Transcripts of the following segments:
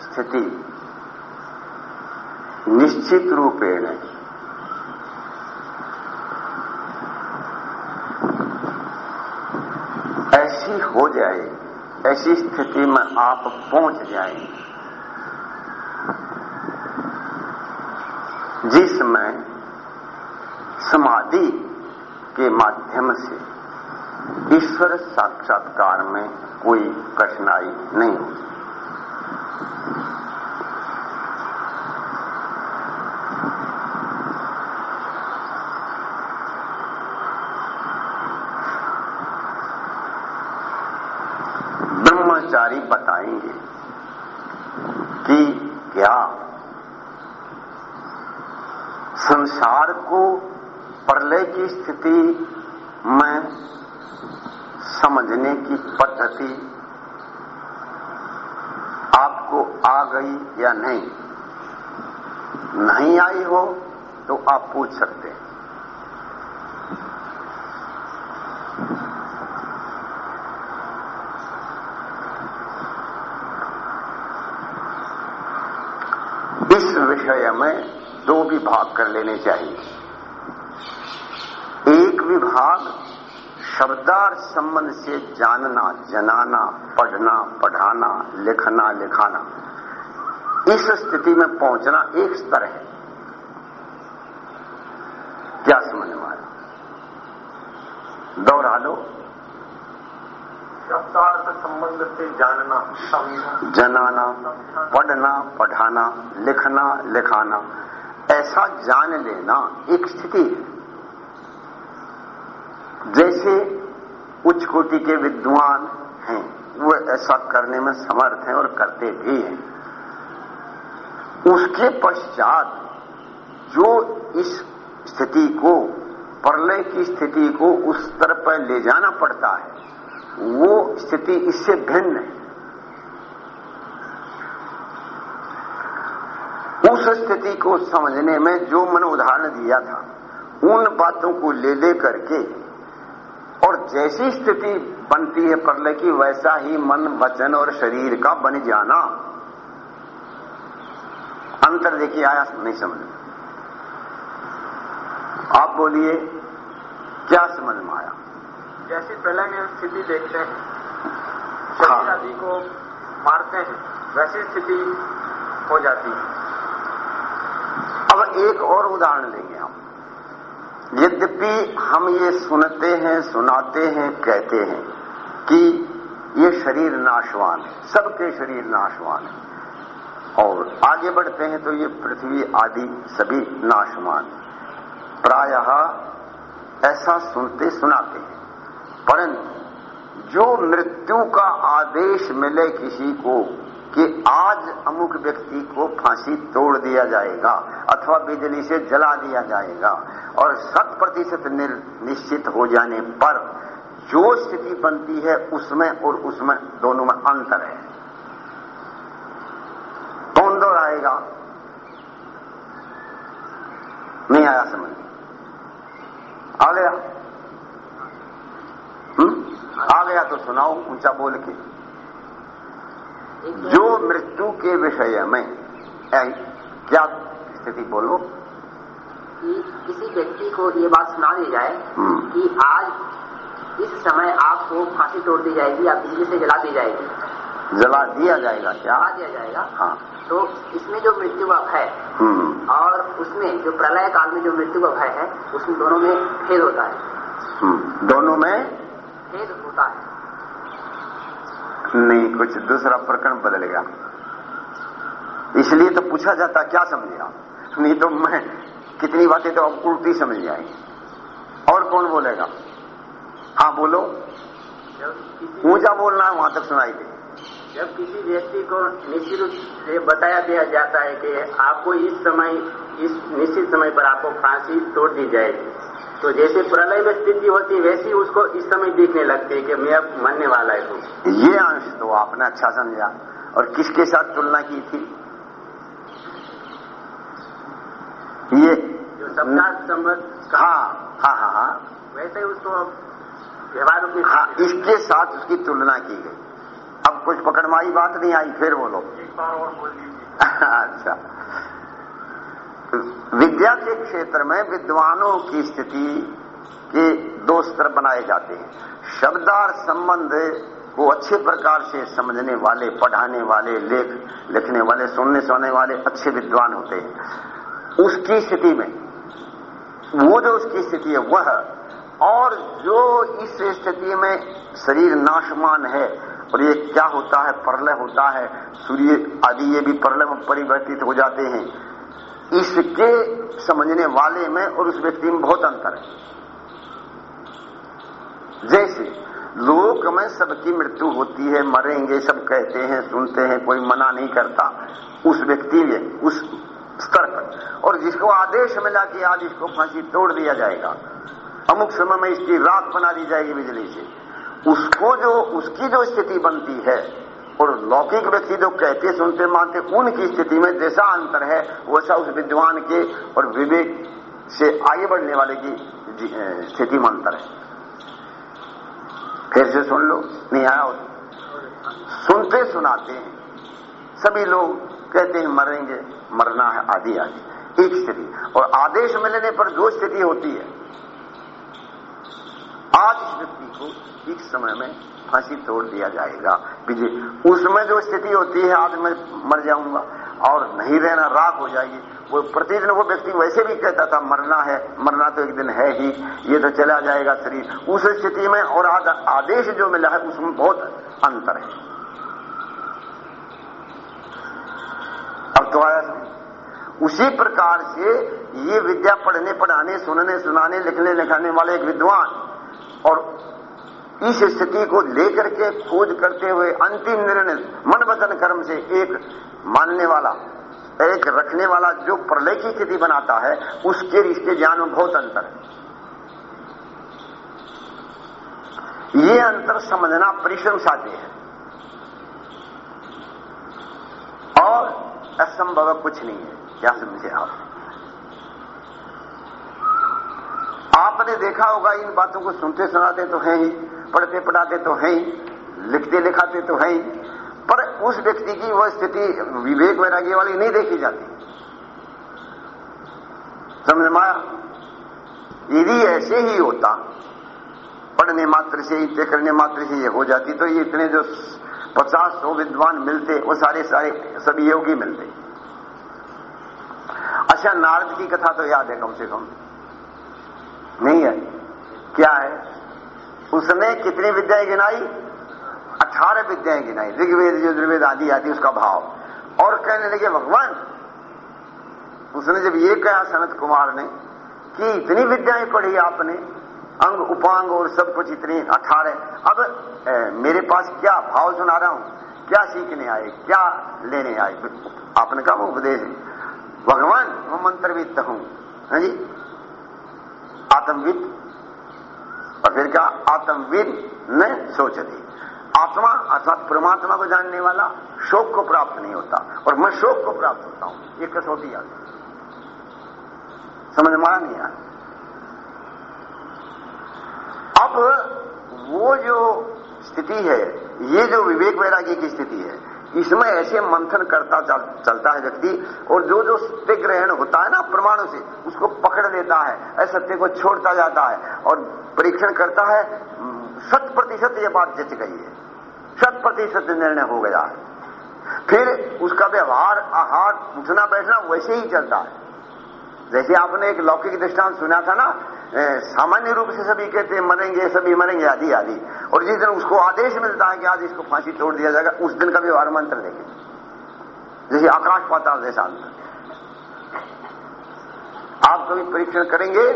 स्थिति निश्चित रूपेण ऐसी हो जाए, ऐसी स्थिति में आप पहुँच जाए, जिसमें समाधि के माध्यम से ईश्वर साक्षात्कार में कोई कठिनाई नहीं होती ब्रह्मचारी बताएँगे कि क्या संसार को प्रलय की स्थिति में समझने की पद्धति आपको आ गई या नहीं? नहीं आई हो तो आप पूछ सकते हैं। इस विषय में दो विभाग कर लेने चाहिए। एक विभाग शब्दार संबंध से जानना, जनाना, पढ़ना, पढ़ाना, लिखना, लिखाना। इस स्थिति में पहुँचना एक स्तर है? क्या समझ में आया दोहरा लो शब्दार्थ संबंध से जानना जनाना पढ़ना पढ़ाना लिखना लिखाना ऐसा जान लेना एक स्थिति है। जैसे उच्च कोटि के विद्वान हैं वो ऐसा करने में समर्थ हैं और करते भी हैं। उसके पश्चात जो इस स्थिति को, प्रलय की स्थिति को उस स्तर पर ले जाना पड़ता है, वो स्थिति इससे भिन्न है। उस स्थिति को समझने में जो मैंने उदाहरण दिया था, उन बातों को ले ले करके, और जैसी स्थिति बनती है प्रलय की, वैसा ही मन, वचन और शरीर का बन जाना। अंतर देखिए आया नहीं समझ में। आप बोलिए क्या समझ में आया? जैसे प्रलय में स्थिति देखते हैं हाँ। शरीर आदि को मारते हैं वैसी स्थिति हो जाती है। अब एक और उदाहरण लेंगे हम। यद्यपि हम ये सुनते हैं सुनाते हैं कहते हैं कि ये शरीर नाशवान है सबके शरीर नाशवान है। और आगे बढ़ते हैं तो ये पृथ्वी आदि सभी नाशमान। प्रायः ऐसा सुनते सुनाते हैं। परंतु जो मृत्यु का आदेश मिले किसी को कि आज अमुक व्यक्ति को फांसी तोड़ दिया जाएगा अथवा बिजली से जला दिया जाएगा और शत प्रतिशत निश्चित हो जाने पर जो स्थिति बनती है उसमें और उसमें दोनों में अंतर है। कौन दोहराएगा नहीं आया समझ। आ गया। हम्म? आ गया तो सुनाओ ऊँचा बोल के। जो मृत्यु के विषय में क्या स्थिति बोलो? कि किसी व्यक्ति को ये बात सुना दी जाए हम्म। कि आज इस समय आपको फांसी तोड़ दी जाएगी या बिजली से जला दी जाएगी। जला दिया जाएगा क्या? जला दिया जाएगा। हाँ। तो इसमें जो मृत्यु का भय हम्म। और उसमें जो प्रलय काल में जो मृत्यु का भय है उसमें दोनों में भेद होता है। हम्म। दोनों में? भेद होता है। नहीं कुछ दूसरा प्रकरण बदलेगा। इसलिए तो पूछा जाता क्या समझे आप नहीं तो मैं कितनी बातें तो आप उल्टी समझ जाएँगे और कौन बोलेगा? हाँ बोलो। ऊँचा बोलना है वहाँ तक सुनाई दे। जब किसी व्यक्ति को निश्चित रूप से बताया दिया जाता है कि आपको इस समय इस निश्चित समय पर आपको फांसी तोड़ दी जाएगी तो जैसे प्रलय में स्थिति होती वैसी उसको इस समय दिखने लगती है कि मैं अब मरने वाला है ये अंश तो आपने अच्छा समझा। और किसके साथ तुलना की थी? ये जो सप्ताह संबंध हाँ हाँ हाँ हाँ। वैसे उसको अब व्यवहार हाँ इसके साथ उसकी तुलना की गई। अब कुछ पकड़वाई बात नहीं आई, फिर बोलो। अच्छा। विद्या के क्षेत्र में विद्वानों की स्थिति के दो स्तर बनाए जाते हैं। शब्दार संबंध को अच्छे प्रकार से समझने वाले, पढ़ाने वाले, लेख, लिखने वाले, सुनने सुनने वाले अच्छे विद्वान होते हैं। उसकी स्थिति में, वो जो उसकी स्थिति है, वह, और जो इस स्थिति में शरीर नाशमान है और ये क्या होता है? प्रलय होता है। सूर्य आदि ये भी प्रलय में परिवर्तित हो जाते हैं। इसके समझने वाले में और उस व्यक्ति में बहुत अंतर है। जैसे लोक में सबकी मृत्यु होती है, मरेंगे, सब कहते हैं, सुनते हैं, कोई मना नहीं करता उस व्यक्ति में, उस स्तर पर। और जिसको आदेश मिला कि आज इसको फांसी तोड़ दिया जाएगा, अमुक समय में इसकी रात बना दी जाएगी बिजली से। उसको जो उसकी जो स्थिति बनती है और लौकिक व्यक्ति जो कहते, सुनते, मानते, उनकी स्थिति में जैसा अंतर है, वैसा उस विद्वान के और विवेक से आगे बढ़ने वाले की स्थिति में अंतर है। फिर से सुन लो, नहीं आया तो। सुनते सुनाते हैं। सभी लोग कहते हैं, मरेंगे, मरना है आदि आदि एक स्थिति। और आदेश मिलने पर जो स्थिति होती है। आज इस व्यक्ति को एक समय में फांसी तोड़ दिया जाएगा। विजय उसमें जो स्थिति होती है, आज मैं मर जाऊँगा और नहीं रहना, राख हो जाएगी। वो प्रतिदिन वो व्यक्ति वैसे भी कहता था, मरना है, मरना तो एक दिन है ही, ये तो चला जाएगा शरीर। उस स्थिति में और आज आदेश जो मिला है, उसमें बहुत अंतर है। अब तो आया उसी प्रकार से ये विद्या पढ़ने, पढ़ाने, सुनने, सुनाने, लिखने, लिखाने वाले एक विद्वान और इस स्थिति को लेकर के खोज करते हुए अंतिम निर्णय मन वचन कर्म से एक मानने वाला, एक रखने वाला जो प्रलय की स्थिति बनाता है, उसके इसके ज्ञान में बहुत अंतर है। ये अंतर समझना परिश्रम साध्य है। और असंभव कुछ नहीं है। क्या समझे आप? आपने देखा होगा, इन बातों को सुनते सुनाते तो हैं ही, पढ़ते पढ़ाते तो हैं ही, लिखते लिखाते तो हैं ही, पर उस व्यक्ति की वह स्थिति विवेक वैराग्य वाली नहीं देखी जाती। समझ में आया यदि ऐसे ही होता, पढ़ने मात्र से ही करने मात्र से ये हो जाती तो ये इतने जो पचास सौ विद्वान मिलते, वो सारे सारे सभी योगी मिलते। अच्छा नारद की कथा तो याद है कम से कम। नहीं है। क्या है? उसने कितनी विद्याएँ गिनाई? अठारह विद्याएँ गिनाई। ऋग्वेद यजुर्वेद आदि आदि उसका भाव। और कहने लगे भगवान! उसने जब ये कहा सनत कुमार ने कि इतनी विद्याएँ पढ़ी आपने अंग उपांग और सब कुछ इतनी अठारह। अब ए, मेरे पास क्या भाव सुना रहा हूँ? क्या सीखने आए? क्या लेने आए? आपने कहा वो उपदेश भगवान मैं मंत्रविद हूँ। हाँ जी? आत्मविद। और फिर क्या? आत्मविद न सोचती आत्मा अर्थात परमात्मा को जानने वाला शोक को प्राप्त नहीं होता। और मैं शोक को प्राप्त होता हूँ। ये कसौटी याद समझ में आया नहीं आया अब वो जो स्थिति है, ये जो विवेक वैराग्य की स्थिति है इसमें ऐसे मंथन करता चल, चलता है व्यक्ति और जो जो सत्य ग्रहण होता है ना प्रमाणों से उसको पकड़ लेता है सत्य को छोड़ता जाता है और परीक्षण करता है शत प्रतिशत ये बात जच गई है। शत प्रतिशत निर्णय हो गया है। फिर उसका व्यवहार आहार उठना बैठना वैसे ही चलता है। जैसे आपने एक लौकिक दृष्टांत सुना था ना सामान्य रूप से सभी कहते हैं, मरेंगे, सभी मरेंगे आदि आदि और जिस दिन उसको आदेश मिलता है कि आज इसको फांसी तोड़ दिया जाएगा, उस दिन का व्यवहार मंत्र देंगे। जैसे आकाश पाताल अंतर। आप कभी परीक्षण करेंगे,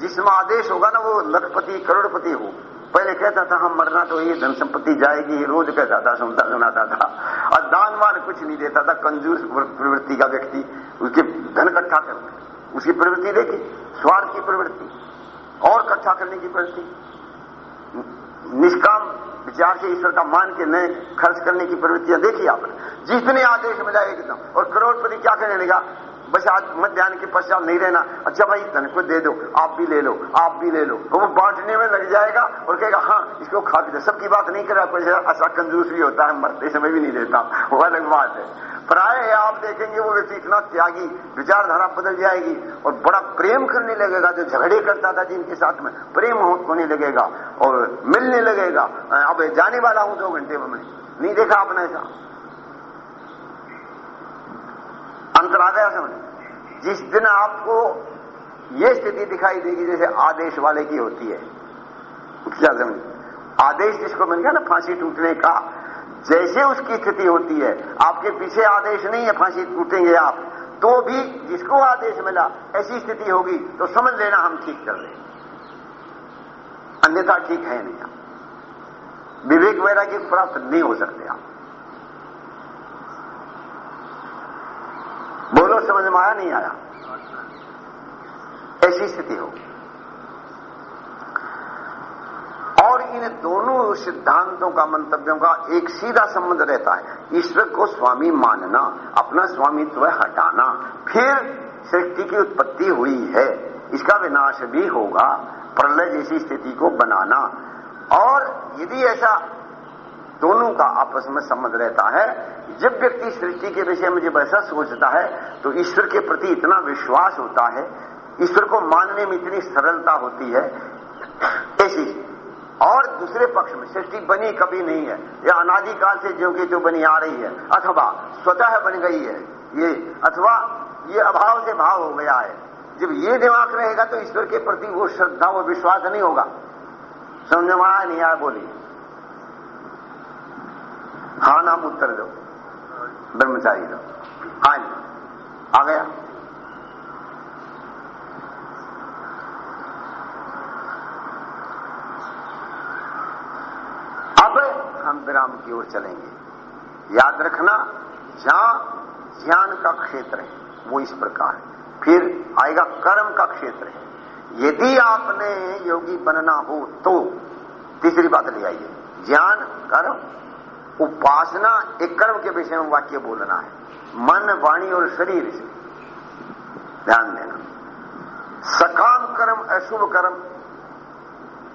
जिसमें आदेश होगा ना, वो लखपति, करोड़पति हो। पहले कहता था, हम मरना तो ये धन संपत्ति जाएगी रोज कहता था, सुनता, सुनाता था। और दानवान कुछ नहीं देता था, कंजूस प्रवृत्ति का व्यक्ति, उसके धन इकट्ठा कर, उसकी प्रवृत्ति देखी, स्वार्थ की प्रवृत्ति। और इकट्ठा करने की प्रवृत्ति। निष्काम विचार से ईश्वर का मान के नए खर्च करने की प्रवृत्तियाँ देखी आपने। जितने आदेश मिला एकदम। और करोड़पति क्या करने लगा? बस आज मध्यान्ह के पश्चात नहीं रहना। अच्छा भाई धन को दे दो, आप भी ले लो, आप भी ले लो। वो बांटने में लग जाएगा और कहेगा हाँ इसको खा दे सबकी बात नहीं करा कोई ऐसा कंजूस भी होता है, मरते समय भी नहीं देता। वो अलग बात है। प्राय आप देखेंगे वो व्यक्ति इतना त्यागी, विचारधारा बदल जाएगी और बड़ा प्रेम करने लगेगा। जो झगड़े करता था जिनके साथ में प्रेम होने लगेगा और मिलने लगेगा। अब जाने वाला हूँ दो घंटे में। नहीं देखा आपने ऐसा? अंतर आ गया समझ? जिस दिन आपको ये स्थिति दिखाई देगी, जैसे आदेश वाले की होती है क्या समझ आदेश जिसको मिल गया ना, फांसी टूटने का, जैसे उसकी स्थिति होती है, आपके पीछे आदेश नहीं है, फांसी टूटेंगे आप तो भी जिसको आदेश मिला, ऐसी स्थिति होगी तो समझ लेना हम ठीक कर रहे अन्यथा ठीक है नहीं आप। विवेक वैराग्य प्राप्त नहीं हो सकते आप। बोलो, समझ में आया? नहीं आया। ऐसी स्थिति हो और इन दोनों सिद्धांतों का, मंतव्यों का एक सीधा संबंध रहता है। ईश्वर को स्वामी मानना, अपना स्वामित्व हटाना। फिर सृष्टि की उत्पत्ति हुई है। इसका विनाश भी होगा, प्रलय जैसी स्थिति को बनाना। और यदि ऐसा दोनों का आपस में संबंध रहता है। जब व्यक्ति सृष्टि के विषय में जब ऐसा सोचता है तो ईश्वर के प्रति इतना विश्वास होता है, ईश्वर को मानने में इतनी सरलता होती है। ऐसी और दूसरे पक्ष में सृष्टि बनी कभी नहीं है। या अनादिकाल से जो की जो बनी आ रही है। अथवा स्वतः बन गई है। ये अथवा ये अभाव से भाव हो गया है। जब ये दिमाग रहेगा तो ईश्वर के प्रति वो श्रद्धा, वो विश्वास नहीं होगा। समझ में आया, नहीं आया बोलिए हाँ नाम उत्तर दो। ब्रह्मचारी दो। हाँ आ गया। अब हम विराम की ओर चलेंगे। याद रखना, जहाँ ज्ञान का क्षेत्र है, वो इस प्रकार है। फिर आएगा कर्म का क्षेत्र है। यदि आपने योगी बनना हो तो तीसरी बात ले आइए। ज्ञान, कर्म उपासना एक कर्म के विषय में वाक्य बोलना है। मन, वाणी और शरीर से। ध्यान देना। सकाम कर्म, अशुभ कर्म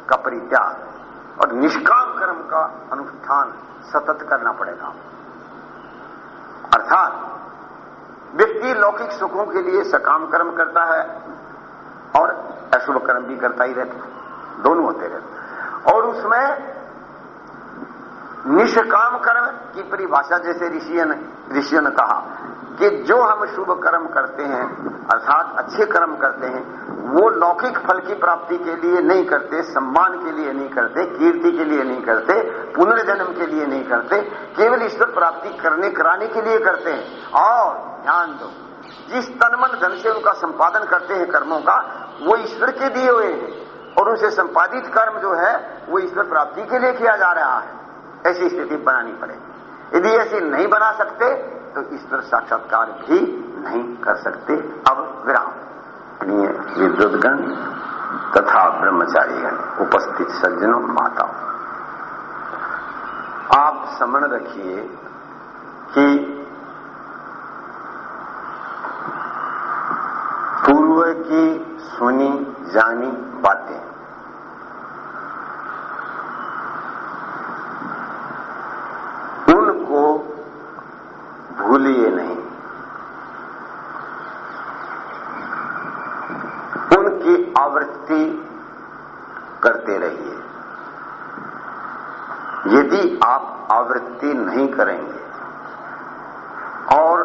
का परित्याग और निष्काम कर्म का अनुष्ठान सतत करना पड़ेगा। अर्थात, व्यक्ति लौकिक सुखों के लिए सकाम कर्म करता है और अशुभ कर्म भी करता ही रहता है। दोनों होते रहते और उसमें निष्काम कर्म की परिभाषा जैसे ऋषियों ने ऋषियों ने कहा कि जो हम शुभ कर्म करते हैं, अर्थात अच्छे कर्म करते हैं, वो लौकिक फल की प्राप्ति के लिए नहीं करते, सम्मान के लिए नहीं करते, कीर्ति के लिए नहीं करते, पुनर्जन्म के लिए नहीं करते, केवल ईश्वर प्राप्ति करने, कराने के लिए करते हैं। और ध्यान दो, जिस तनमन धन से उनका संपादन करते हैं कर्मों का, वो ईश्वर के दिए हुए हैं। और उनसे संपादित कर्म जो है, वो ईश्वर प्राप्ति के लिए किया जा रहा है। ऐसी स्थिति बनानी पड़ेगी। यदि ऐसी नहीं बना सकते तो ईश्वर साक्षात्कार भी नहीं कर सकते। अब विराम। विद्युतगण तथा ब्रह्मचारीगण, उपस्थित सज्जनों माता आप स्मरण रखिए कि पूर्व की सुनी जानी बातें उनको भूलिए नहीं उनकी आवृत्ति करते रहिए। यदि आप आवृत्ति नहीं करेंगे और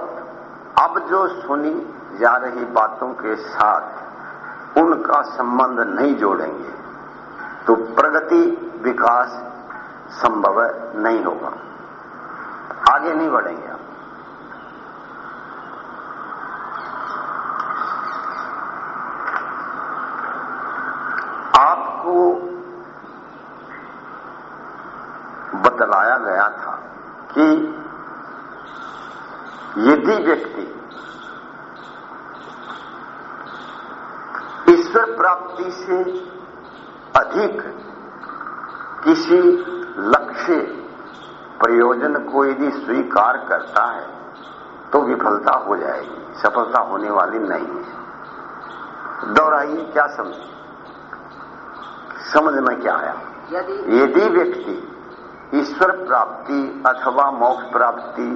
अब जो सुनी जा रही बातों के साथ उनका संबंध नहीं जोड़ेंगे तो प्रगति विकास संभव नहीं होगा। आगे नहीं बढ़ेंगे आप। आपको बतलाया गया था कि यदि व्यक्ति ईश्वर प्राप्ति से अधिक किसी लक्ष्य, प्रयोजन को यदि स्वीकार करता है तो विफलता हो जाएगी, सफलता होने वाली नहीं है। दोहराइए, क्या समझ? समझ में क्या आया? यदि व्यक्ति ईश्वर प्राप्ति अथवा मोक्ष प्राप्ति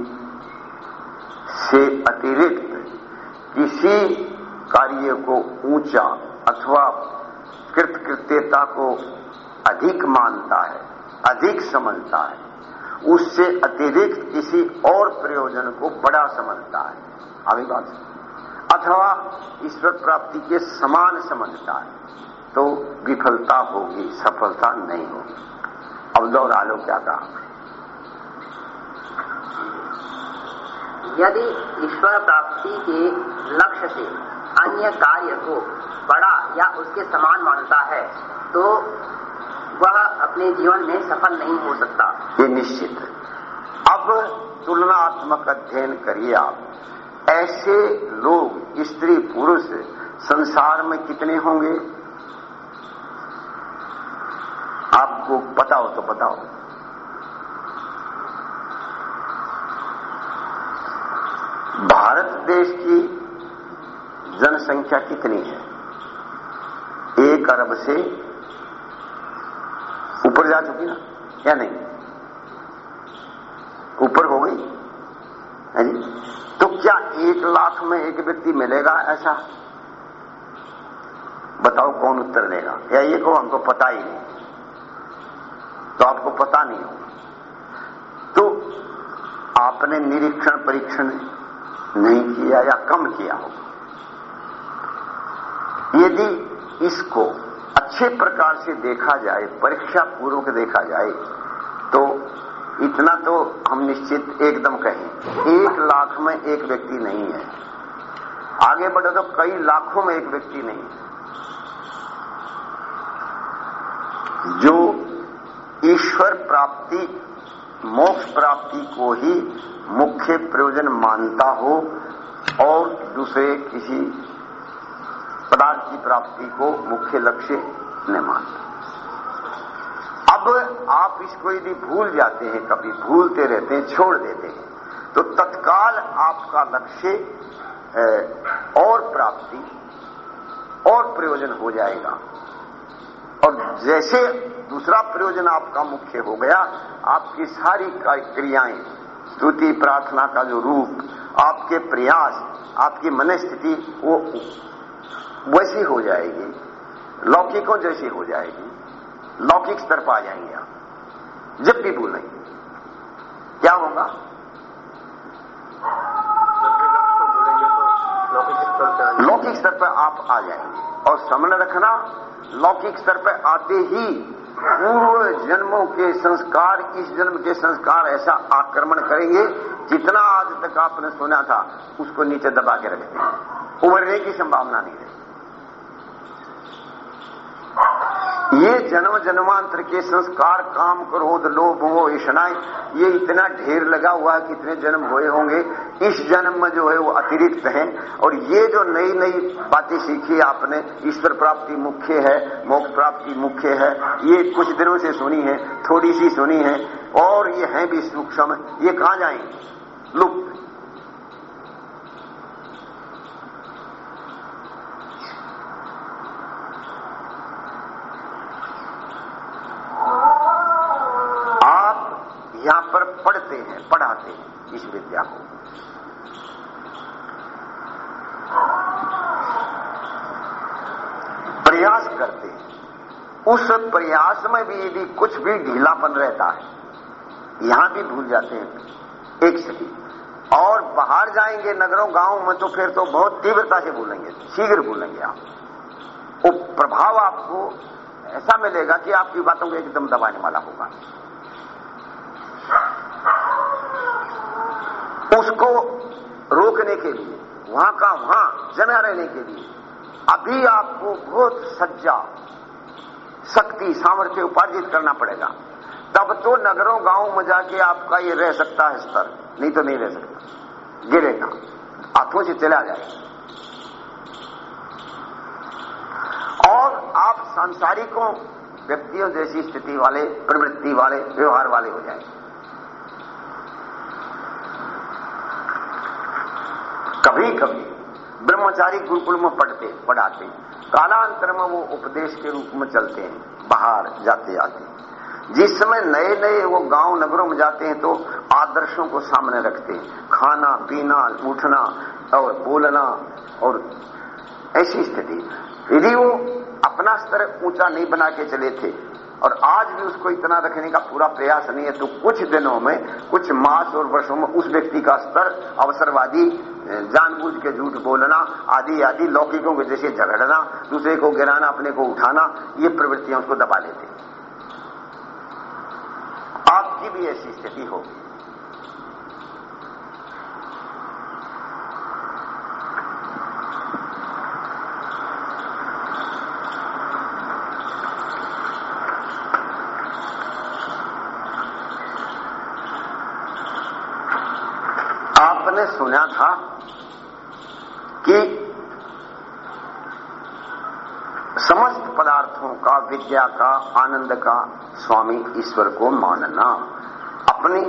से अतिरिक्त किसी कार्य को ऊँचा अथवा कृतकृत्यता को अधिक मानता है अधिक समझता है उससे अतिरिक्त किसी और प्रयोजन को बड़ा समझता है अभी बात अथवा ईश्वर प्राप्ति के समान समझता है। तो विफलता होगी सफलता नहीं होगी। अब दोहरा लो क्या कहा यदि ईश्वर प्राप्ति के लक्ष्य से अन्य कार्य को बड़ा या उसके समान मानता है तो वह अपने जीवन में सफल नहीं हो सकता। ये निश्चित अब तुलनात्मक अध्ययन करिए आप। ऐसे लोग स्त्री पुरुष संसार में कितने होंगे? आपको पता हो तो बताओ। भारत देश की जनसंख्या कितनी है? एक अरब से ऊपर जा चुकी ना, या नहीं? ऊपर हो गई? है जी? तो क्या एक लाख में एक व्यक्ति मिलेगा ऐसा? बताओ कौन उत्तर देगा? या ये को हमको पता ही नहीं। तो आपको पता नहीं होगा। तो आपने निरीक्षण, परीक्षण नहीं किया या कम किया होगा। यदि इसको अच्छे प्रकार से देखा जाए परीक्षा पूर्वक देखा जाए तो इतना तो हम निश्चित एकदम कहें, एक लाख में एक व्यक्ति नहीं है। आगे बढ़े तो कई लाखों में एक व्यक्ति नहीं है। जो ईश्वर प्राप्ति, मोक्ष प्राप्ति को ही मुख्य प्रयोजन मानता हो और दूसरे किसी पदार्थ की प्राप्ति को मुख्य लक्ष्य न मानता। अब आप इसको यदि भूल जाते हैं, कभी भूलते रहते हैं, छोड़ देते हैं तो तत्काल आपका लक्ष्य और प्राप्ति, और प्रयोजन हो जाएगा। और जैसे दूसरा प्रयोजन आपका मुख्य हो गया, आपकी सारी क्रियाएँ, स्तुति, प्रार्थना का जो रूप, आपके प्रयास, आपकी मनस्थिति, वो वैसी हो जाएगी, लौकिकों जैसी हो जाएगी, लौकिक स्तर पर आ जाएँगे आप, जब भी भूलेंगे क्या होगा? लौकिक स्तर पर आप आ जाएँगे, और समन रखना लौकिक स्तर पर आते ही पूर्व जन्मों के संस्कार, इस जन्म के संस्कार ऐसा आक्रमण करेंगे जितना आज तक आपने सुना था, उसको नीचे दबा के रखते हैं उभरने की संभावना नहीं रहती ये जन्म जन्मांतर के संस्कार, काम, क्रोध, लोभ वो ईशनाएँ ये इतना ढेर लगा हुआ है कितने जन्म हुए होंगे। इस जन्म में जो है वो अतिरिक्त है। और ये जो नई नई बातें सीखी आपने, ईश्वर प्राप्ति मुख्य है, मोक्ष प्राप्ति मुख्य है, ये कुछ दिनों से सुनी है, थोड़ी सी सुनी है, और ये है भी सूक्ष्म। ये कहाँ जाएँगे? लुप्त। हैं इस विद्या को प्रयास करते उस प्रयास में भी यदि कुछ भी ढीलापन रहता है, यहाँ भी भूल जाते हैं। एक से और बाहर जाएँगे नगरों, गाँव में तो फिर तो बहुत तीव्रता से भूलेंगे शीघ्र भूलेंगे आप। वो प्रभाव आपको ऐसा मिलेगा कि आपकी बातों को एकदम दबाने वाला होगा। उसको रोकने के लिए, वहाँ का वहाँ जना रहने के लिए। अभी आपको बहुत सज्जा, शक्ति, सामर्थ्य उपार्जित करना पड़ेगा। तब तो नगरों, गाँवों में जाके आपका ये रह सकता है स्तर। नहीं तो नहीं रह सकता। गिरेगा। हाथों से चला जाएगा। और आप सांसारिकों, व्यक्तियों जैसी स्थिति वाले, प्रवृत्ति वाले, व्यवहार वाले हो जाएँगे। कभी कभी। ब्रह्मचारी गुरुकुल में पढ़ते, पढ़ाते। कालांतर में वो उपदेश के रूप में चलते हैं, बाहर जाते, आते। जिस समय नए नए वो गाँव नगरों में जाते हैं तो आदर्शों को सामने रखते हैं। खाना, पीना, उठना और बोलना और ऐसी स्थिति। यदि वो अपना स्तर ऊँचा नहीं बना के चले थे और आज भी उसको इतना रखने का पूरा प्रयास नहीं है तो कुछ दिनों में, कुछ मास और वर्षों में उस व्यक्ति का स्तर, अवसरवादी जानबूझ के झूठ बोलना आदि आदि लौकिकों के जैसे झगड़ना, दूसरे को गिराना, अपने को उठाना, ये प्रवृत्तियाँ उसको दबा लेते आपकी भी ऐसी स्थिति होगी आपने सुना था कि समस्त पदार्थों का, विद्या का, आनंद का स्वामी ईश्वर को मानना, अपने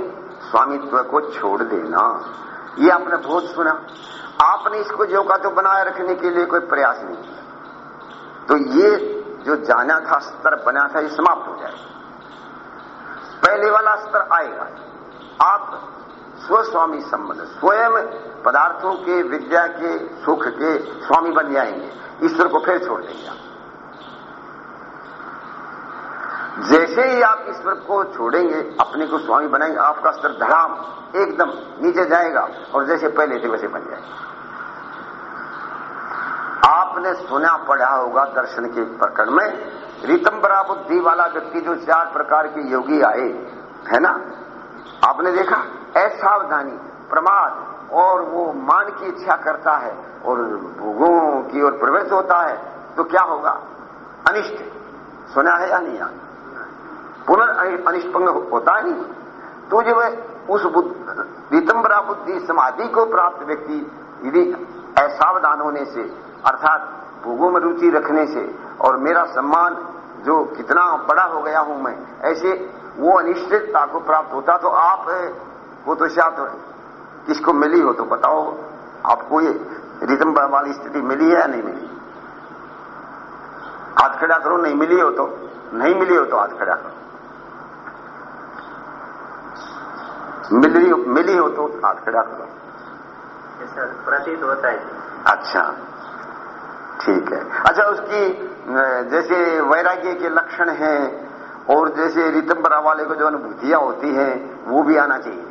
स्वामित्व को छोड़ देना, ये आपने बहुत सुना। आपने इसको जो का तो बनाए रखने के लिए कोई प्रयास नहीं किया। तो ये जो जाना था, स्तर बना था, ये समाप्त हो जाएगा। पहले वाला स्तर आएगा। आप स्वस्वामी संबंध स्वयं पदार्थों के, विद्या के, सुख के स्वामी बन जाएँगे। ईश्वर को फिर छोड़ देंगे आप। जैसे ही आप ईश्वर को छोड़ेंगे, अपने को स्वामी बनाएँगे, आपका स्तर धड़ाम, एकदम नीचे जाएगा और जैसे पहले थे वैसे बन जाएगा। आपने सुना, पढ़ा होगा दर्शन के प्रकरण में रितंबरा बुद्धि वाला व्यक्ति जो चार प्रकार के योगी आए, है ना? आपने देखा? असावधानी, प्रमाद, और वो मान की इच्छा करता है, और भोगों की ओर प्रवेश होता है तो क्या होगा? अनिष्ट। सुना है या नहीं यार? पुनर्निष्पंग होता है नहीं। तो जब उस रितंबरा बुद्धि समाधि को प्राप्त व्यक्ति यदि असावधान होने से, अर्थात भोगों में रुचि रखने से, और मेरा सम्मान जो कितना बड़ा हो गया हूँ मैं, ऐसे वो अनिश्चितता को प्राप्त होता तो आप वो तो शायद किसको मिली हो तो बताओ। आपको ये रिदम वाली स्थिति मिली है या नहीं मिली? हाथ खड़ा करो नहीं मिली हो तो। नहीं मिली हो तो हाथ खड़ा करो। मिली मिली हो तो हाथ खड़ा करो। सर प्रतीत होता है। अच्छा। ठीक है। अच्छा उसकी जैसे वैराग्य के लक्षण हैं और जैसे रितंबरा वाले को जो अनुभूतियाँ होती हैं वो भी आना चाहिए।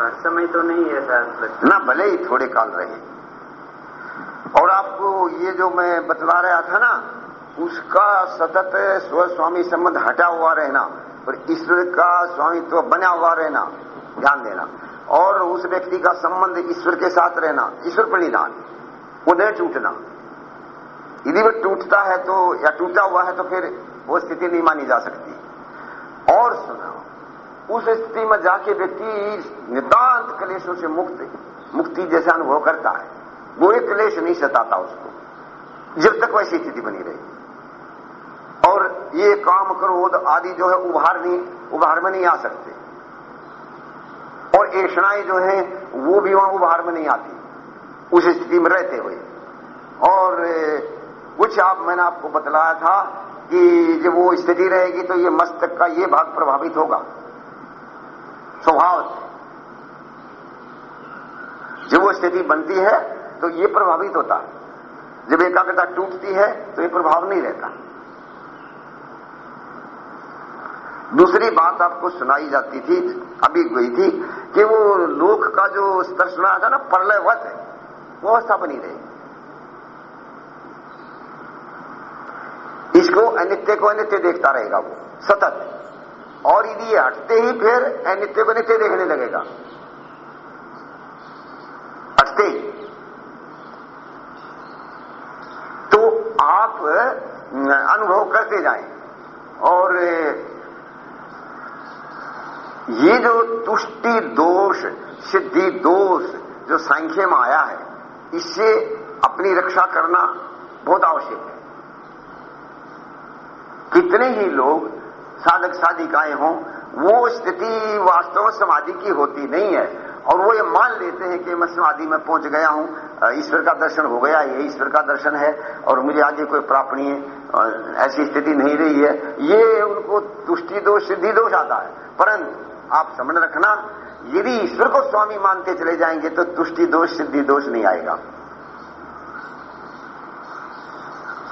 हर समय तो नहीं है सर ना, भले ही थोड़े काल रहे। और आपको ये जो मैं बतला रहा था ना, उसका सतत स्वस्वामी संबंध हटा हुआ रहना और ईश्वर का स्वामित्व बना हुआ रहना, ध्यान देना। और उस व्यक्ति का संबंध ईश्वर के साथ रहना, ईश्वर प्रणिधान वो नहीं टूटना। यदि वो टूटता है तो या टूटा हुआ है तो फिर वो स्थिति नहीं मानी जा सकती। और सुना उस स्थिति में जाके व्यक्ति नितांत क्लेशों से मुक्त, मुक्ति जैसा अनुभव करता है। वो एक क्लेश नहीं सताता उसको। जब तक वैसी स्थिति बनी रही। और ये काम क्रोध आदि जो है उभार नहीं, उभार में नहीं आ सकते। और ऐषणाएँ जो है, वो भी वहाँ उभार में नहीं आती। उस स्थिति में रहते हुए। और कुछ आप, मैंने आपको बतलाया था कि जब वो स्थिति रहेगी तो ये मस्तक का ये भाग प्रभावित होगा। स्वभाव से। जब वो स्थिति बनती है तो ये प्रभावित होता है। जब एकाग्रता टूटती है तो ये प्रभाव नहीं रहता। दूसरी बात आपको सुनाई जाती थी, अभी गई थी, कि वो लोक का जो स्तर सुनाया था ना, प्रलयवत है, वो अवस्था बनी रही। इसको अनित्य को अनित्य देखता रहेगा वो, सतत। और यदि ये हटते ही फिर अनित्य को नित्य देखने लगेगा। हटते ही। तो आप अनुभव करते जाए। और, ये जो तुष्टि दोष, सिद्धि दोष जो सांख्य में आया है, इससे अपनी रक्षा करना बहुत आवश्यक है। कितने ही लोग साधक साधिकाएँ हों, वो स्थिति वास्तव में समाधि की होती नहीं है। और वो ये मान लेते हैं कि मैं समाधि में पहुँच गया हूँ ईश्वर का दर्शन हो गया, ये ईश्वर का दर्शन है, और मुझे आगे कोई प्रापणीय ऐसी स्थिति नहीं रही है। ये उनको तुष्टि दोष, सिद्धि दोष आता है। परंतु आप समझ रखना, यदि ईश्वर को स्वामी मानते चले जाएँगे तो तुष्टि दोष, सिद्धि दोष नहीं आएगा।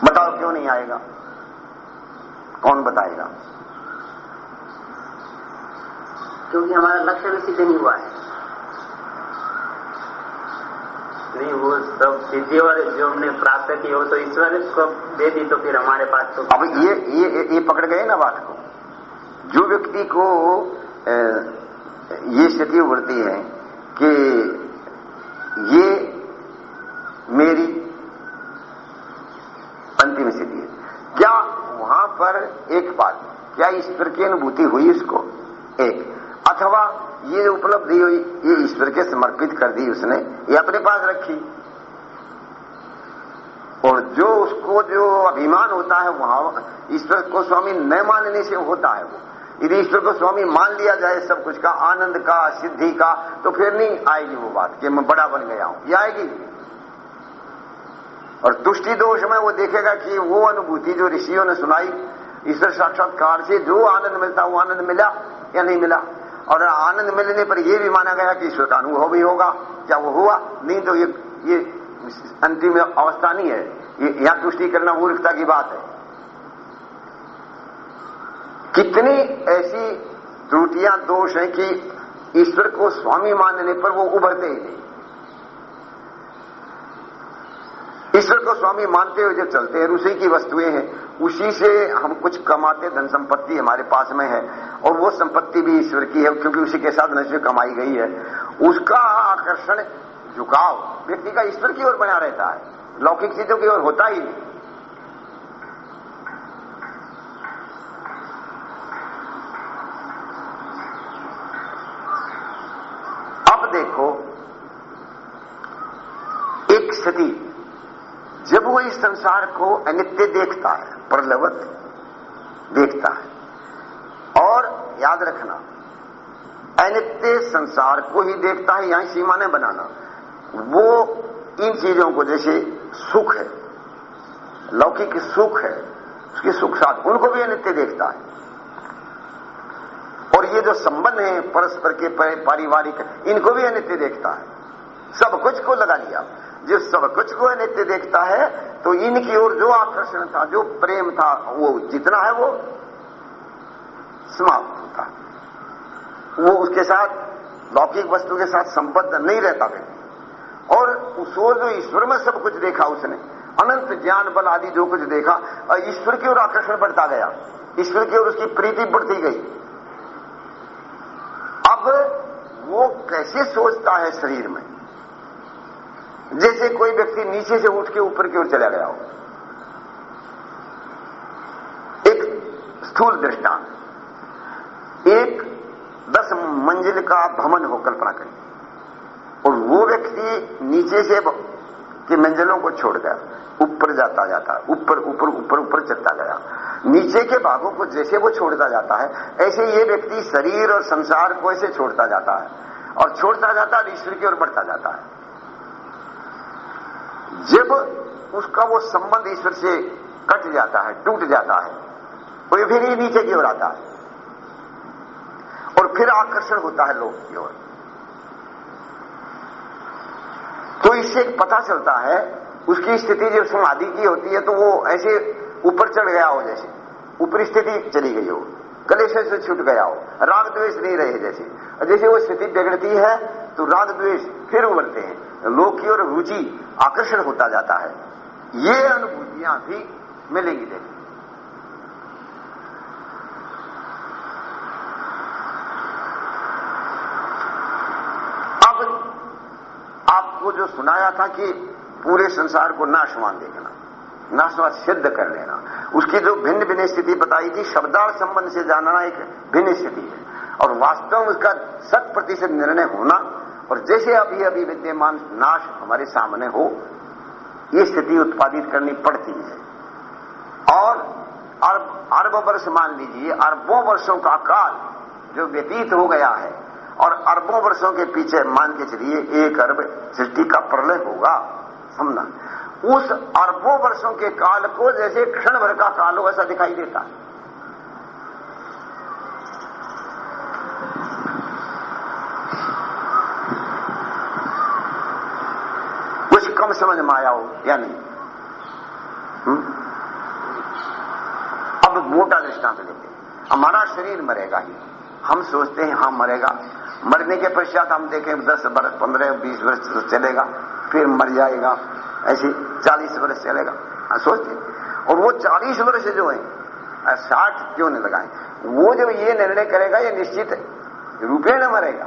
बताओ क्यों नहीं आएगा? कौन बताएगा? क्योंकि हमारा लक्ष्य भी सिद्ध नहीं हुआ है। नहीं वो सब सिद्धि और जो हमने प्राप्त की हो तो ईश्वर को दे दी तो फिर हमारे पास तो अब ये ये ये पकड़ गए ना बात को। जो व्यक्ति को ये स्थिति उभरती है कि ये मेरी अंतिम स्थिति है। क्या वहाँ पर एक बात क्या ईश्वर की अनुभूति हुई उसको? एक अथवा ये उपलब्धि हुई, ये ईश्वर के समर्पित कर दी उसने, ये अपने पास रखी। और जो उसको जो अभिमान होता है, वहाँ ईश्वर को स्वामी न मानने से होता है वो। यदि ईश्वर को स्वामी मान लिया जाए, सब कुछ का, आनंद का, सिद्धि का तो फिर नहीं आएगी वो बात कि मैं बड़ा बन गया हूँ। ये आएगी। और तुष्टि दोष में वो देखेगा कि वो अनुभूति जो ऋषियों ने सुनाई, ईश्वर साक्षात्कार से जो आनंद मिलता, वो आनंद मिला या नहीं मिला? और आनंद मिलने पर यह भी माना गया कि ईश्वर का अनुभव भी होगा। क्या वो हुआ? नहीं तो ये ये अंतिम अवस्था नहीं है। ये यहाँ तुष्टि करना मूर्खता की बात है। कितनी ऐसी त्रुटियाँ, दोष हैं कि ईश्वर को स्वामी मानने पर वो उभरते ही नहीं। ईश्वर को स्वामी मानते हुए जो चलते हैं उसी की वस्तुएँ हैं उसी से हम कुछ कमाते, धन संपत्ति हमारे पास में है, और वो संपत्ति भी ईश्वर की है, क्योंकि उसी के साथ नशे कमाई गई है। उसका आकर्षण झुकाव व्यक्ति का ईश्वर की ओर बना रहता है। लौकिक चीज़ों की ओर होता ही नहीं। अब देखो, एक स्थिति, जब वो इस संसार को अनित्य देखता है प्रलवत देखता है। और याद रखना, अनित्य संसार को ही देखता है, यहाँ सीमा ने बनाना। वो इन चीज़ों को जैसे सुख है, लौकिक सुख है, उसकी सुख साथ उनको भी अनित्य देखता है। और ये जो संबंध है, परस्पर के पारिवारिक, इनको भी अनित्य देखता है। सब कुछ को लगा लिया। जो सब कुछ को अनित्य देखता है तो इनकी ओर जो आकर्षण था, जो प्रेम था, वो जितना है वो समाप्त होता। वो उसके साथ, लौकिक वस्तु के साथ संबद्ध नहीं रहता व्यक्ति और उसको जो ईश्वर में सब कुछ देखा उसने, अनंत ज्ञान, बल आदि जो कुछ देखा ईश्वर की ओर आकर्षण बढ़ता गया। ईश्वर की ओर उसकी प्रीति बढ़ती गई। अब वो कैसे सोचता है शरीर में? जैसे कोई व्यक्ति नीचे से उठ के ऊपर की ओर चला गया हो। एक स्थूल दृष्टांत। एक दस मंजिल का भवन हो कल्पना करें और वो व्यक्ति नीचे से के मंजिलों को छोड़ गया। ऊपर जाता जाता, ऊपर ऊपर ऊपर ऊपर चलता गया। नीचे के भागों को जैसे वो छोड़ता जाता है, ऐसे ये व्यक्ति शरीर और संसार को ऐसे छोड़ता जाता है। और छोड़ता जाता है ईश्वर की ओर बढ़ता जाता है। जब उसका वो संबंध ईश्वर से कट जाता है, टूट जाता है वो फिर ही नीचे की ओर आता है। और फिर आकर्षण होता है लोक की ओर। तो इससे पता चलता है, उसकी स्थिति जब समाधि की होती है तो वो ऐसे ऊपर चढ़ गया हो जैसे। ऊपरी स्थिति चली गई हो। कलेश से छूट गया हो। राग द्वेष नहीं रहे जैसे। जैसे वो स्थिति बिगड़ती है तो राग द्वेष फिर उबलते हैं। लोक की ओर रुचि आकर्षण होता जाता है। ये अनुभूतियाँ भी मिलेंगी देखिए अब आपको जो सुनाया था कि पूरे संसार को नाशवान देखना नाशवान सिद्ध कर लेना, उसकी जो भिन्न भिन्न स्थिति बताई थी, शब्दार्थ संबंध से जानना एक भिन्न स्थिति है। और वास्तव में उसका शत प्रतिशत निर्णय होना और जैसे अभी अभी विद्यमान नाश हमारे सामने हो, ये स्थिति उत्पादित करनी पड़ती है। और अरब अरबों वर्ष मान लीजिए, अरबों वर्षों का काल जो व्यतीत हो गया है, और अरबों वर्षों के पीछे मान के चलिए, एक अरब सृष्टि का प्रलय होगा, समझना। उस अरबों वर्षों के काल को जैसे क्षण भर का काल हो, ऐसा दिखाई देता है कुछ कम समझ में आया हो या नहीं? हुँ? अब मोटा दृष्टांत लेते हमारा शरीर मरेगा ही। हम सोचते हैं हाँ मरेगा। मरने के पश्चात हम देखें, दस बरस पंद्रह, बीस वर्ष चलेगा, फिर मर जाएगा। ऐसे चालीस वर्ष चलेगा। हाँ सोचते और वो चालीस वर्ष जो है साठ क्यों नहीं लगाए? वो जब ये निर्णय करेगा, ये निश्चित रूपे न मरेगा।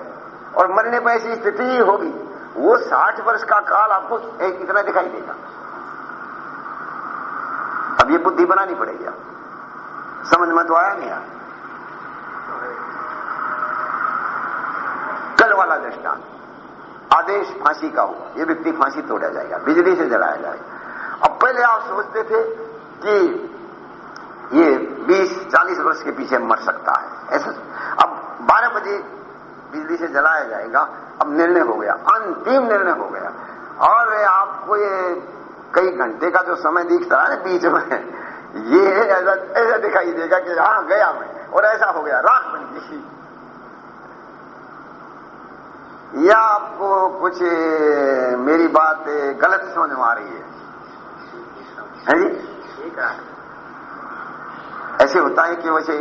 और मरने पर ऐसी स्थिति ही होगी। वो साठ वर्ष का काल आपको एक इतना दिखाई देगा। अब ये बुद्धि बनानी पड़ेगी आप समझ में तो आया नहीं यार? कल वाला दृष्टांत। आदेश फांसी का हुआ। ये व्यक्ति फांसी तोड़ा जाएगा, बिजली से जलाया जाएगा। अब पहले आप सोचते थे कि ये 20-40 वर्ष के पीछे मर सकता है। ऐसा। अब 12 बजे बिजली से जलाया जाएगा अब निर्णय हो गया अंतिम निर्णय हो गया। और आपको ये कई घंटे का जो समय दिखता है बीच में ये ऐसा ऐसा दिखाई देगा कि हाँ गया मैं और ऐसा हो गया राख बन गई। या आपको कुछ मेरी बात गलत समझ में आ रही है। है जी? ऐसे होता है कि वैसे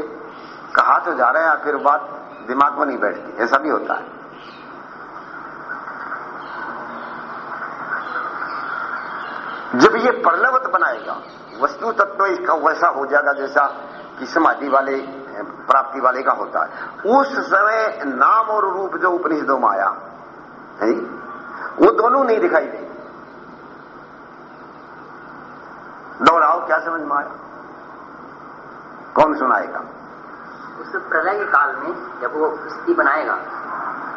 कहा तो जा रहा है फिर बात दिमाग में नहीं बैठती ऐसा भी होता है। जब ये प्रलवत बनाएगा वस्तु तत्व इसका वैसा हो जाएगा जैसा कि समाधि वाले प्राप्ति वाले का होता है। उस समय नाम और रूप जो उपनिषदों में आया है वो दोनों नहीं दिखाई देंगे। दोहराओ क्या समझ में आया? कौन सुनाएगा? उस प्रलय के काल में जब वो स्थिति बनाएगा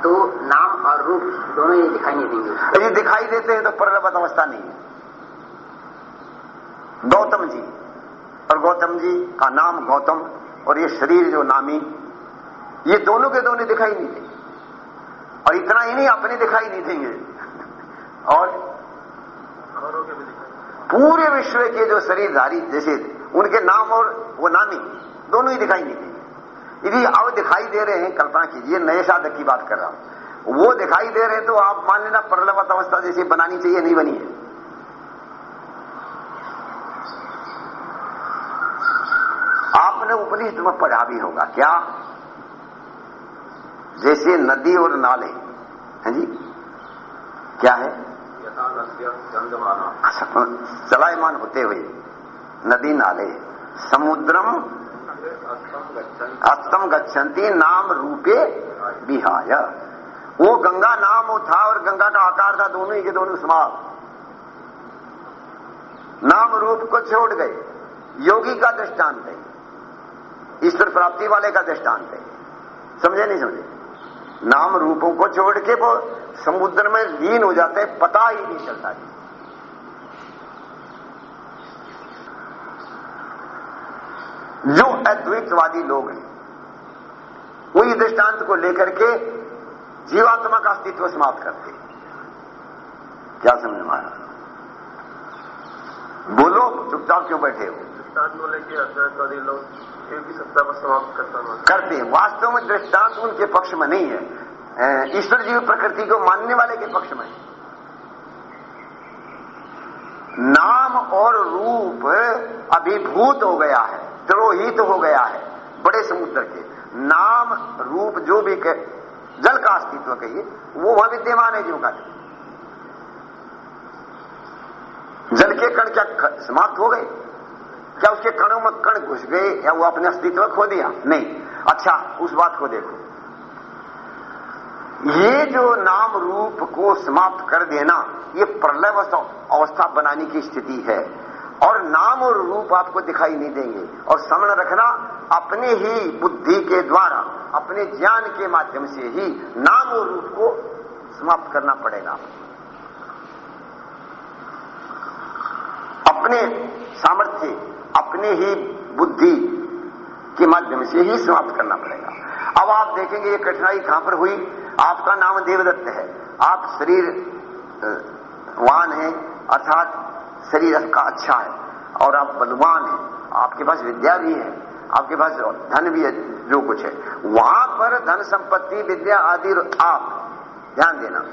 तो नाम और रूप दोनों ये दिखाई नहीं देंगे। ये दिखाई देते हैं तो प्रलवत अवस्था नहीं है। गौतम जी। और गौतम जी का नाम गौतम और ये शरीर जो नामी, ये दोनों के दोनों दिखाई नहीं देंगे। और इतना ही नहीं, अपने दिखाई नहीं देंगे। और पूरे विश्व के जो शरीरधारी जैसे उनके नाम और वो नामी, दोनों ही दिखाई नहीं देंगे। यदि अब दिखाई दे रहे हैं, कल्पना कीजिए, नए साधक की बात कर रहा हूँ। वो दिखाई दे रहे हैं तो आप मान लेना प्रलवत अवस्था जैसी बनानी चाहिए, नहीं बनी है। आपने उपनिषद में पढ़ा भी होगा। क्या? जैसे नदी और नाले। हैं जी? क्या है? चलायमान होते हुए। नदी नाले। समुद्रम अस्तम गच्छन्ति नाम रूपे विहाय। वो गंगा नाम था और गंगा का आकार था दोनों ही के दोनों समाप्त नाम रूप को छोड़ गए। योगी का दृष्टांत है। ईश्वर प्राप्ति वाले का दृष्टांत है। समझे नहीं समझे? नाम रूपों को छोड़ के वो समुद्र में लीन हो जाते पता ही नहीं चलता जी जो अद्वैतवादी लोग हैं, वही दृष्टांत को लेकर के जीवात्मा का अस्तित्व समाप्त करते क्या समझ में आया बोलो, चुपचाप क्यों बैठे हो? दृष्टांत को लेकर अद्वैतवादी लोग शिव की सत्ता को समाप्त करता करते हैं। वास्तव में दृष्टांत उनके पक्ष में नहीं है। ईश्वर जीव प्रकृति को मानने वाले के पक्ष में। नाम और रूप अभिभूत हो गया है, द्रोहित हो गया है, बड़े समुद्र के। नाम, रूप जो भी कह, जल का अस्तित्व कहिए, वो वहाँ विद्यमान है जीव का। जल के कण क्या समाप्त हो गए? क्या उसके कणों में कण घुस गए या वो अपने अस्तित्व खो दिया? नहीं। अच्छा उस बात को देखो। ये जो नाम रूप को समाप्त कर देना, ये प्रलय अवस्था बनाने की स्थिति है। और नाम और रूप आपको दिखाई नहीं देंगे। और समण रखना अपने ही बुद्धि के द्वारा, अपने ज्ञान के माध्यम से ही नाम और रूप को समाप्त करना पड़ेगा। अपने सामर्थ्य अपने ही बुद्धि के माध्यम से ही समाप्त करना पड़ेगा। अब आप देखेंगे ये कठिनाई कहाँ पर हुई? आपका नाम देवदत्त है। आप शरीर वान है, अर्थात शरीर का अच्छा है, और आप बलवान है। आपके पास विद्या भी है, आपके पास धन भी है, जो कुछ है। वहाँ पर धन संपत्ति, विद्या आदि आप, ध्यान देना।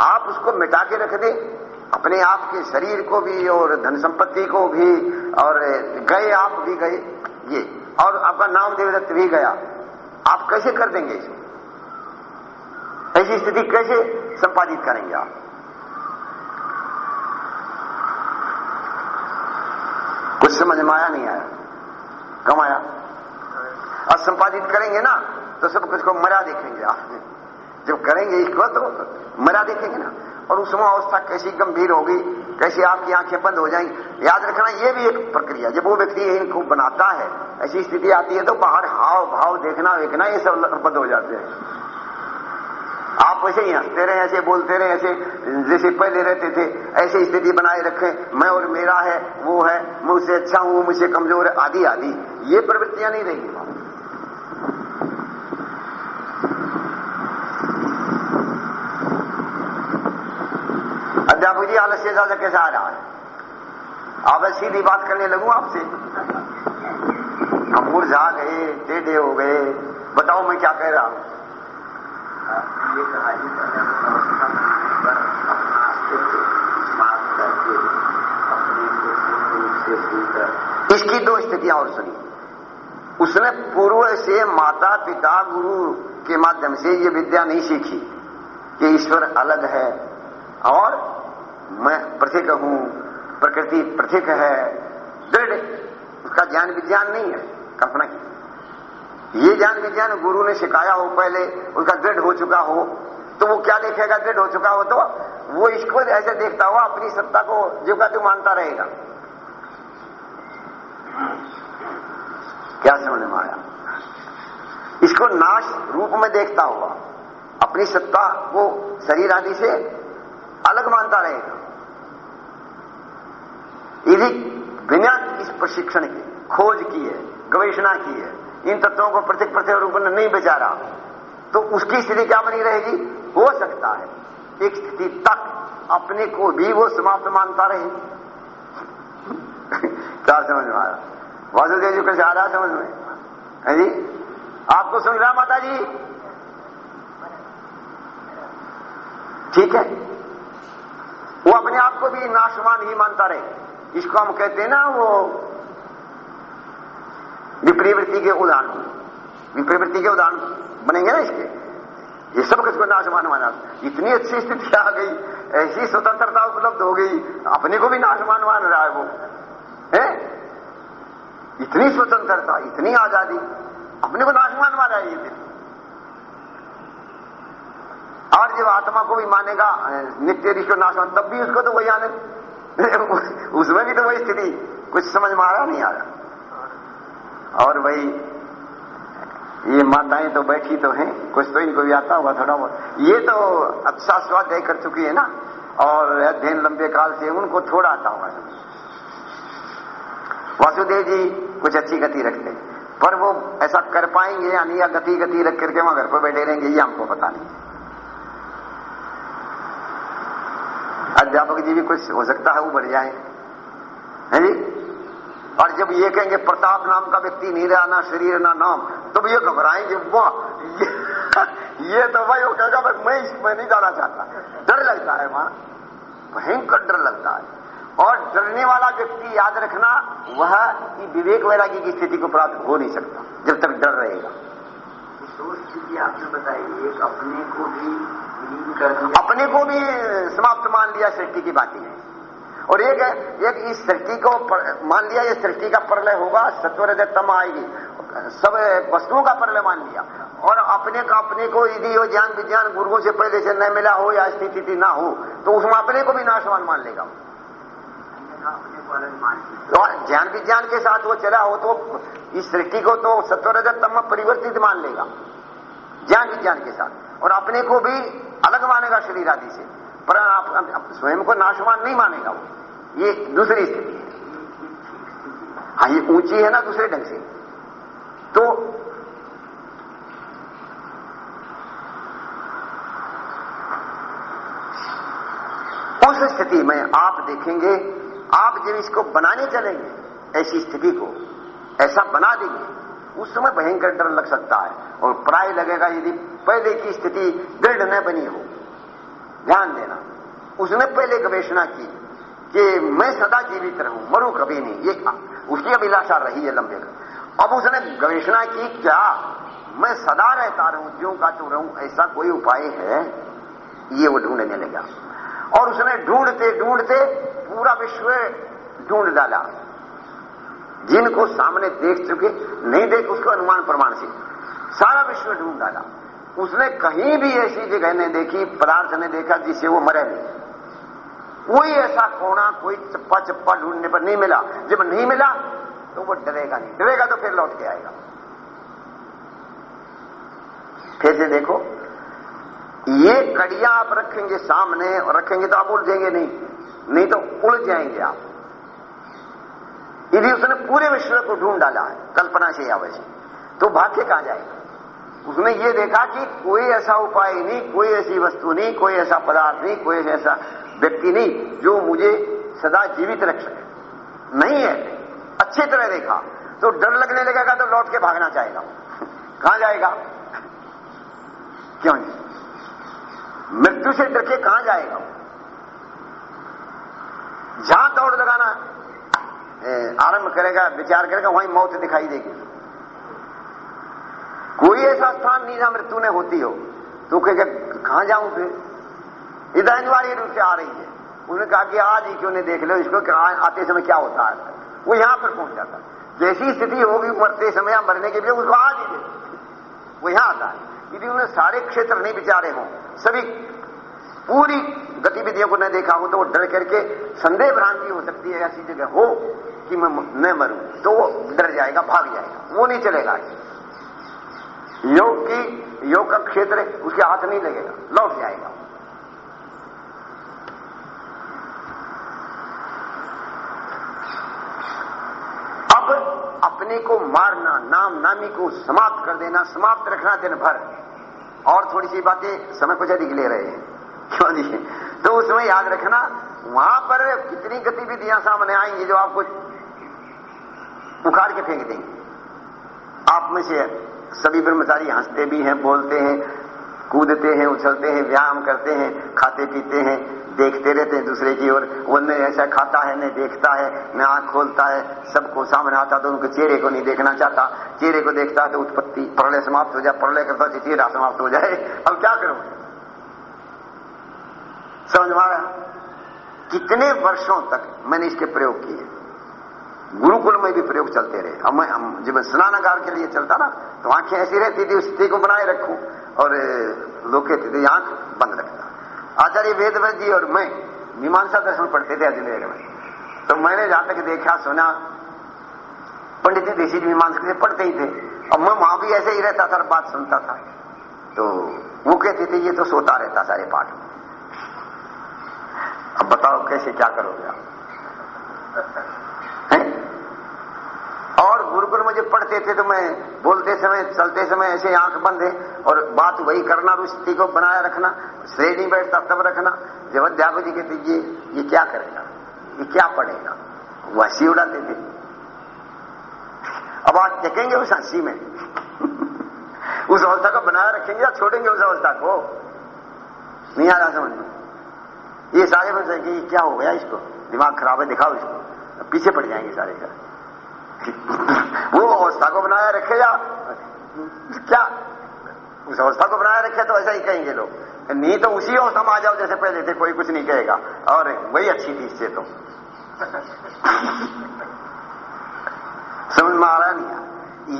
आप उसको मिटा के रख दे। अपने आप के शरीर को भी और धन संपत्ति को भी और गए आप भी गए, ये, और आपका नाम देवदत्त भी गया। आप कैसे कर देंगे इसको ऐसी स्थिति कैसे संपादित करेंगे आप? कुछ समझ में आया नहीं आया? कम आया? और संपादित करेंगे ना तो सब कुछ को मरा देखेंगे आप। जब करेंगे इसको तो मरा देखेंगे ना। और उस अवस्था कैसी गंभीर होगी, कैसे आपकी आँखें बंद हो जाएँगी याद रखना, ये भी एक प्रक्रिया जब वो व्यक्ति इनको बनाता है, ऐसी स्थिति आती है तो बाहर हाव भाव देखना वेखना ये सब बंद हो जाते हैं। आप वैसे ही हँसते रहे, ऐसे बोलते रहे, ऐसे जैसे पहले रहते थे। ऐसी स्थिति बनाए रखें, मैं और मेरा है, वो है मैं उससे अच्छा हूँ, मुझसे कमज़ोर है, आदि आदि। ये प्रवृत्तियाँ नहीं रहेगी अध्यापक जी आलस्य ज़्यादा कैसा आ रहा है? आप सीधी बात करने लगू आपसे? हम मुरझा गए, टेढ़े हो गए। बताओ मैं क्या कह रहा हूँ? इसकी दो स्थितियाँ और सुनी उसने पूर्व से माता, पिता, गुरु के माध्यम से ये विद्या नहीं सीखी कि ईश्वर अलग है और मैं पृथक हूँ, प्रकृति पृथक है। दृढ़, उसका ज्ञान विज्ञान नहीं है, कल्पना की ये ज्ञान विज्ञान गुरु ने सिखाया हो पहले, उसका दृढ़ हो चुका हो तो वो क्या देखेगा दृढ़ हो चुका हो? तो वो इसको ऐसे देखता हुआ अपनी सत्ता को जो का जो मानता रहेगा। क्या समझ में आया? इसको नाश रूप में देखता हुआ, अपनी सत्ता को शरीर आदि से अलग मानता रहेगा यदि बिना इस प्रशिक्षण की, खोज की है, गवेषणा की है। इन तत्वों को प्रत्येक प्रत्येक रूप में नहीं बेचारा तो उसकी स्थिति क्या बनी रहेगी? हो सकता है। एक स्थिति तक अपने को भी वो समाप्त मानता रहे। क्या समझ में आया? वासुदेव जी कैसे आ रहा समझ में? है जी? आपको समझ रहा माता जी ठीक है। वो अपने आप को भी नाशवान ही मानता रहे इसको हम कहते हैं ना, वो विप्रवृत्ति के उदाहरण। विप्रवृत्ति के उदाहरण बनेंगे ना इसके। ये सब किसको नाशमान माना? इतनी अच्छी स्थिति आ गई, ऐसी स्वतंत्रता उपलब्ध हो गई, अपने को भी नाशमान मान रहा है वो। है? इतनी स्वतंत्रता, इतनी आज़ादी, अपने को नाशमान माना है ये। दिन और जब आत्मा को भी मानेगा नित्य ऋषि नाशमान तब भी उसको तो वही आने उसमें भी तो वही स्थिति, कुछ समझ में आ रहा नहीं आ रहा और भाई ये माताएँ तो बैठी तो हैं, कुछ तो इनको भी आता होगा थोड़ा बहुत। ये तो अच्छा स्वाध्याय कर चुकी है ना, और अध्ययन लंबे काल से उनको थोड़ा आता होगा। वासुदेव जी कुछ अच्छी गति रखते पर वो ऐसा कर पाएँगे या नहीं, या गति गति रख करके वहाँ घर पर बैठे रहेंगे, ये हमको पता नहीं। अध्यापक जी भी कुछ हो सकता है वो बढ़ जाए। है जी? और जब ये कहेंगे प्रताप नाम का व्यक्ति नहीं रहा ना शरीर ना नाम तो ये घबराएँगे वाह ये, ये तो भाई वो कहेगा भाई मैं इसमें नहीं जाना चाहता। डर लगता है वहाँ। भयंकर डर लगता है। और डरने वाला व्यक्ति याद रखना वह विवेक वैरागी की स्थिति को प्राप्त हो नहीं सकता जब तक डर रहेगा। दो स्थिति आपने बताई, एक अपने को भी अपने को भी समाप्त मान लिया सृष्टि की बातें है और एक एक इस सृष्टि को मान लिया, ये सृष्टि का प्रलय होगा सत्वर तम आएगी। सब वस्तुओं का प्रलय मान लिया। और अपने का, अपने को यदि वो ज्ञान विज्ञान गुरुओं से पहले से न मिला हो या स्थिति ना हो तो उसमें अपने को भी नाशवान मान लेगा। तो ज्ञान विज्ञान के साथ वो चला हो तो इस सृष्टि को तो सत्वरजत तम परिवर्तित मान लेगा, ज्ञान विज्ञान के साथ। और अपने को भी अलग मानेगा शरीर आदि से, पर आप स्वयं को नाशवान नहीं मानेगा वो। ये दूसरी स्थिति है। हाँ ये ऊँची है ना दूसरे ढंग से। तो उस स्थिति में आप देखेंगे आप जब इसको बनाने चलेंगे, ऐसी स्थिति को, ऐसा बना देंगे, उस समय भयंकर डर लग सकता है। और प्राय लगेगा यदि पहले की स्थिति दृढ़ न बनी हो। ध्यान देना, उसने पहले गवेषणा की कि मैं सदा जीवित रहूँ, मरू कभी नहीं, ये उसकी अभिलाषा रही है लंबे अब उसने गवेषणा की, क्या मैं सदा रहता रहूँ ज्यों का तो रहूँ, ऐसा कोई उपाय है? ये वो ढूँढने लगा। और उसने ढूंढते ढूंढते पूरा विश्व ढूंढ डाला। जिनको सामने देख चुके, नहीं देख उसको अनुमान प्रमाण से, सारा विश्व ढूंढ डाला। उसने कहीं भी ऐसी जगह नहीं देखी, पदार्थ ने देखा जिसे वो मरे नहीं। कोई ऐसा कोना, कोई चप्पा चप्पा ढूँढने पर नहीं मिला। जब नहीं मिला तो वो डरेगा नहीं। डरेगा तो फिर लौट के आएगा। फिर से देखो ये कड़ियाँ आप रखेंगे सामने और रखेंगे तो आप उलझेंगे नहीं। नहीं तो उड़ जाएँगे आप। यदि उसने पूरे विश्व को ढूंढ डाला है, कल्पना से अवश्य तो भाग्य कहाँ जाएगा? उसने ये देखा कि कोई ऐसा उपाय नहीं, कोई ऐसी वस्तु नहीं, कोई ऐसा पदार्थ नहीं, कोई ऐसा व्यक्ति नहीं जो मुझे सदा जीवित रख सके। नहीं है। अच्छी तरह देखा। तो डर लगने लगेगा तो लौट के भागना चाहेगा। कहाँ जाएगा? क्यों मृत्यु से डर के कहाँ जाएगा जहाँ दौड़ लगाना आरंभ करेगा, विचार करेगा, वहीं मौत दिखाई देगी। कोई ऐसा स्थान नहीं जहाँ मृत्यु ने होती हो। तो कहेगा कहाँ जाऊँ फिर? इधर अनिवार्य रूप से आ रही है। उन्होंने कहा कि आज ही क्यों नहीं देख लो इसको आते समय क्या होता है। वो यहाँ पर पहुँच जाता। जैसी स्थिति होगी मरते समय या मरने के लिए, उसको आज ही वो यहाँ आता है। यदि उन्हें सारे क्षेत्र नहीं विचारे हों। सभी पूरी गतिविधियों को न देखा हो तो वो डर करके संदेह भ्रांति हो सकती है, ऐसी जगह हो कि मैं न मरू तो वो डर जाएगा, भाग जाएगा। वो नहीं चलेगा योग की, योग का क्षेत्र उसके हाथ नहीं लगेगा, लौट जाएगा अब अपने को मारना, नाम नामी को समाप्त कर देना, समाप्त रखना दिन भर। और थोड़ी सी बातें समय को जारी ले रहे हैं। क्यों नहीं? तो उसमें याद रखना, वहाँ पर कितनी गतिविधियाँ सामने आएँगी जो आपको उखाड़ के फेंक देंगे। आप में से सभी ब्रह्मचारी हँसते भी हैं, बोलते हैं कूदते हैं, उछलते हैं, व्यायाम करते हैं, खाते पीते हैं, देखते रहते हैं दूसरे की ओर। वो न ऐसा खाता है न देखता है न आँख खोलता है। सबको सामने आता तो उनके चेहरे को नहीं देखना चाहता। चेहरे को देखता है तो उत्पत्ति, प्रलय समाप्त हो जाए, प्रलय करता तो चेहरा समाप्त हो जाए। अब क्या करूँ? समझ मारा कितने वर्षों तक मैंने इसके प्रयोग किए गुरुकुल में भी प्रयोग चलते रहे। हम मैं जब स्नानागार के लिए चलता ना तो आँखें ऐसी रहती थी, उस स्थिति को बनाए रखूँ और कहते थे, आँख बंद रखता आचार्य वेदव्रत जी और मैं मीमांसा दर्शन पढ़ते थे अजमेर में। तो मैंने जहाँ तक देखा, सुना, पंडित जी देशी मीमांसा पढ़ते ही थे। और मैं वहाँ भी ऐसे ही रहता था बात सुनता था। तो वो कहते थे, ये तो सोता रहता सारे पाठ में। अब बताओ, कैसे, क्या करोगे आप? और गुरुकुल मुझे पढ़ते थे तो मैं बोलते समय, चलते समय ऐसे आँख बंद है और बात वही करना स्थिति को बनाए रखना नहीं बैठता तब रखना। जब अध्यापक जी कहते, ये ये क्या करेगा? ये क्या पढ़ेगा? वैसी उड़ाते थे। अब आज देखेंगे उस हँसी में। उस अवस्था को बनाए रखेंगे या छोड़ेंगे उस अवस्था को? नहीं आ रहा समझ में। ये सारे बन कि क्या हो गया इसको? दिमाग खराब है, दिखाओ इसको। पीछे पड़ जाएँगे सारे का वो अवस्था को बनाया रखे या क्या? उस अवस्था को बनाए रखे तो ऐसा ही कहेंगे लोग। नहीं तो उसी अवस्था में आ जाओ जैसे पहले थे, कोई कुछ नहीं कहेगा। और वही अच्छी थी इससे तो। समझ में आ रहा नहीं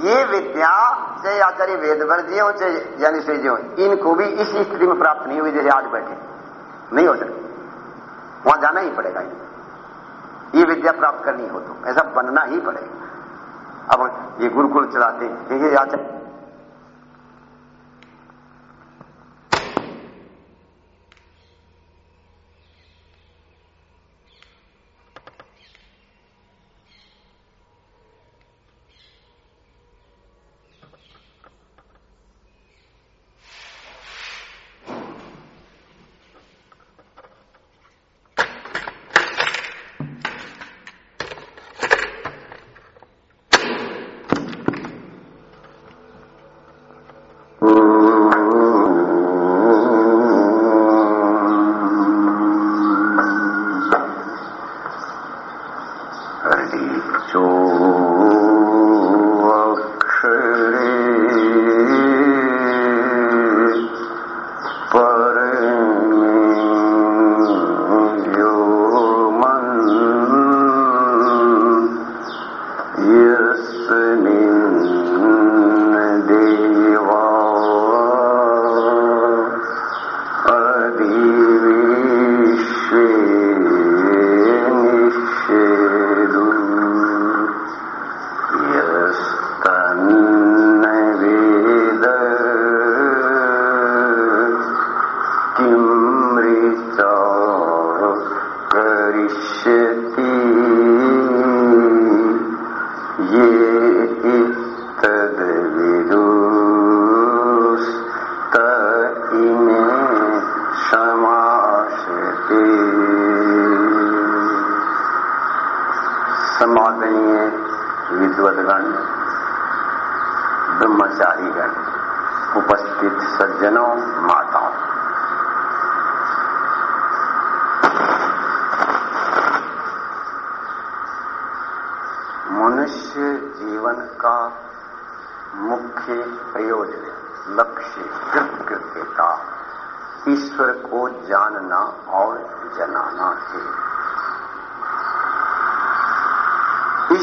ये विद्या चाहे आचार्य वेदवर जी हो चाहे से जी हो इनको भी इस स्थिति में प्राप्त नहीं हुई जैसे आज बैठे। नहीं हो सकती। वहाँ जाना ही पड़ेगा ये विद्या प्राप्त करनी हो तो। ऐसा बनना ही पड़ेगा। अब ये गुरुकुल चलाते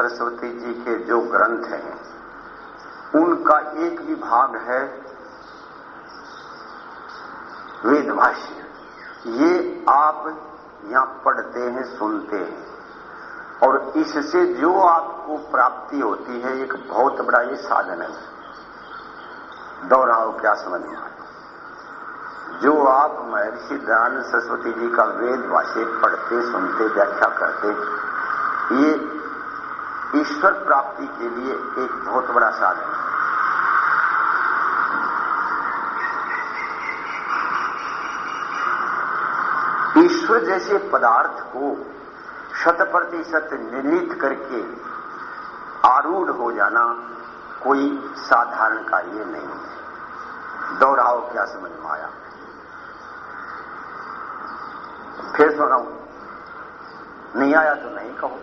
देखिए और इससे जो आपको प्राप्ति होती है, एक बहुत बड़ा ये साधन है। दोहराओ, क्या समझ में जो आप महर्षि दयानंद सरस्वती जी का वेद भाष्य पढ़ते, सुनते, व्याख्या करते, ये ईश्वर प्राप्ति के लिए एक बहुत बड़ा साधन है। ईश्वर जैसे पदार्थ को शत प्रतिशत निर्णित करके आरूढ़ हो जाना कोई साधारण कार्य नहीं है। दोहराओ क्या समझ में आया? फिर सुनाऊ। नहीं आया तो नहीं कहो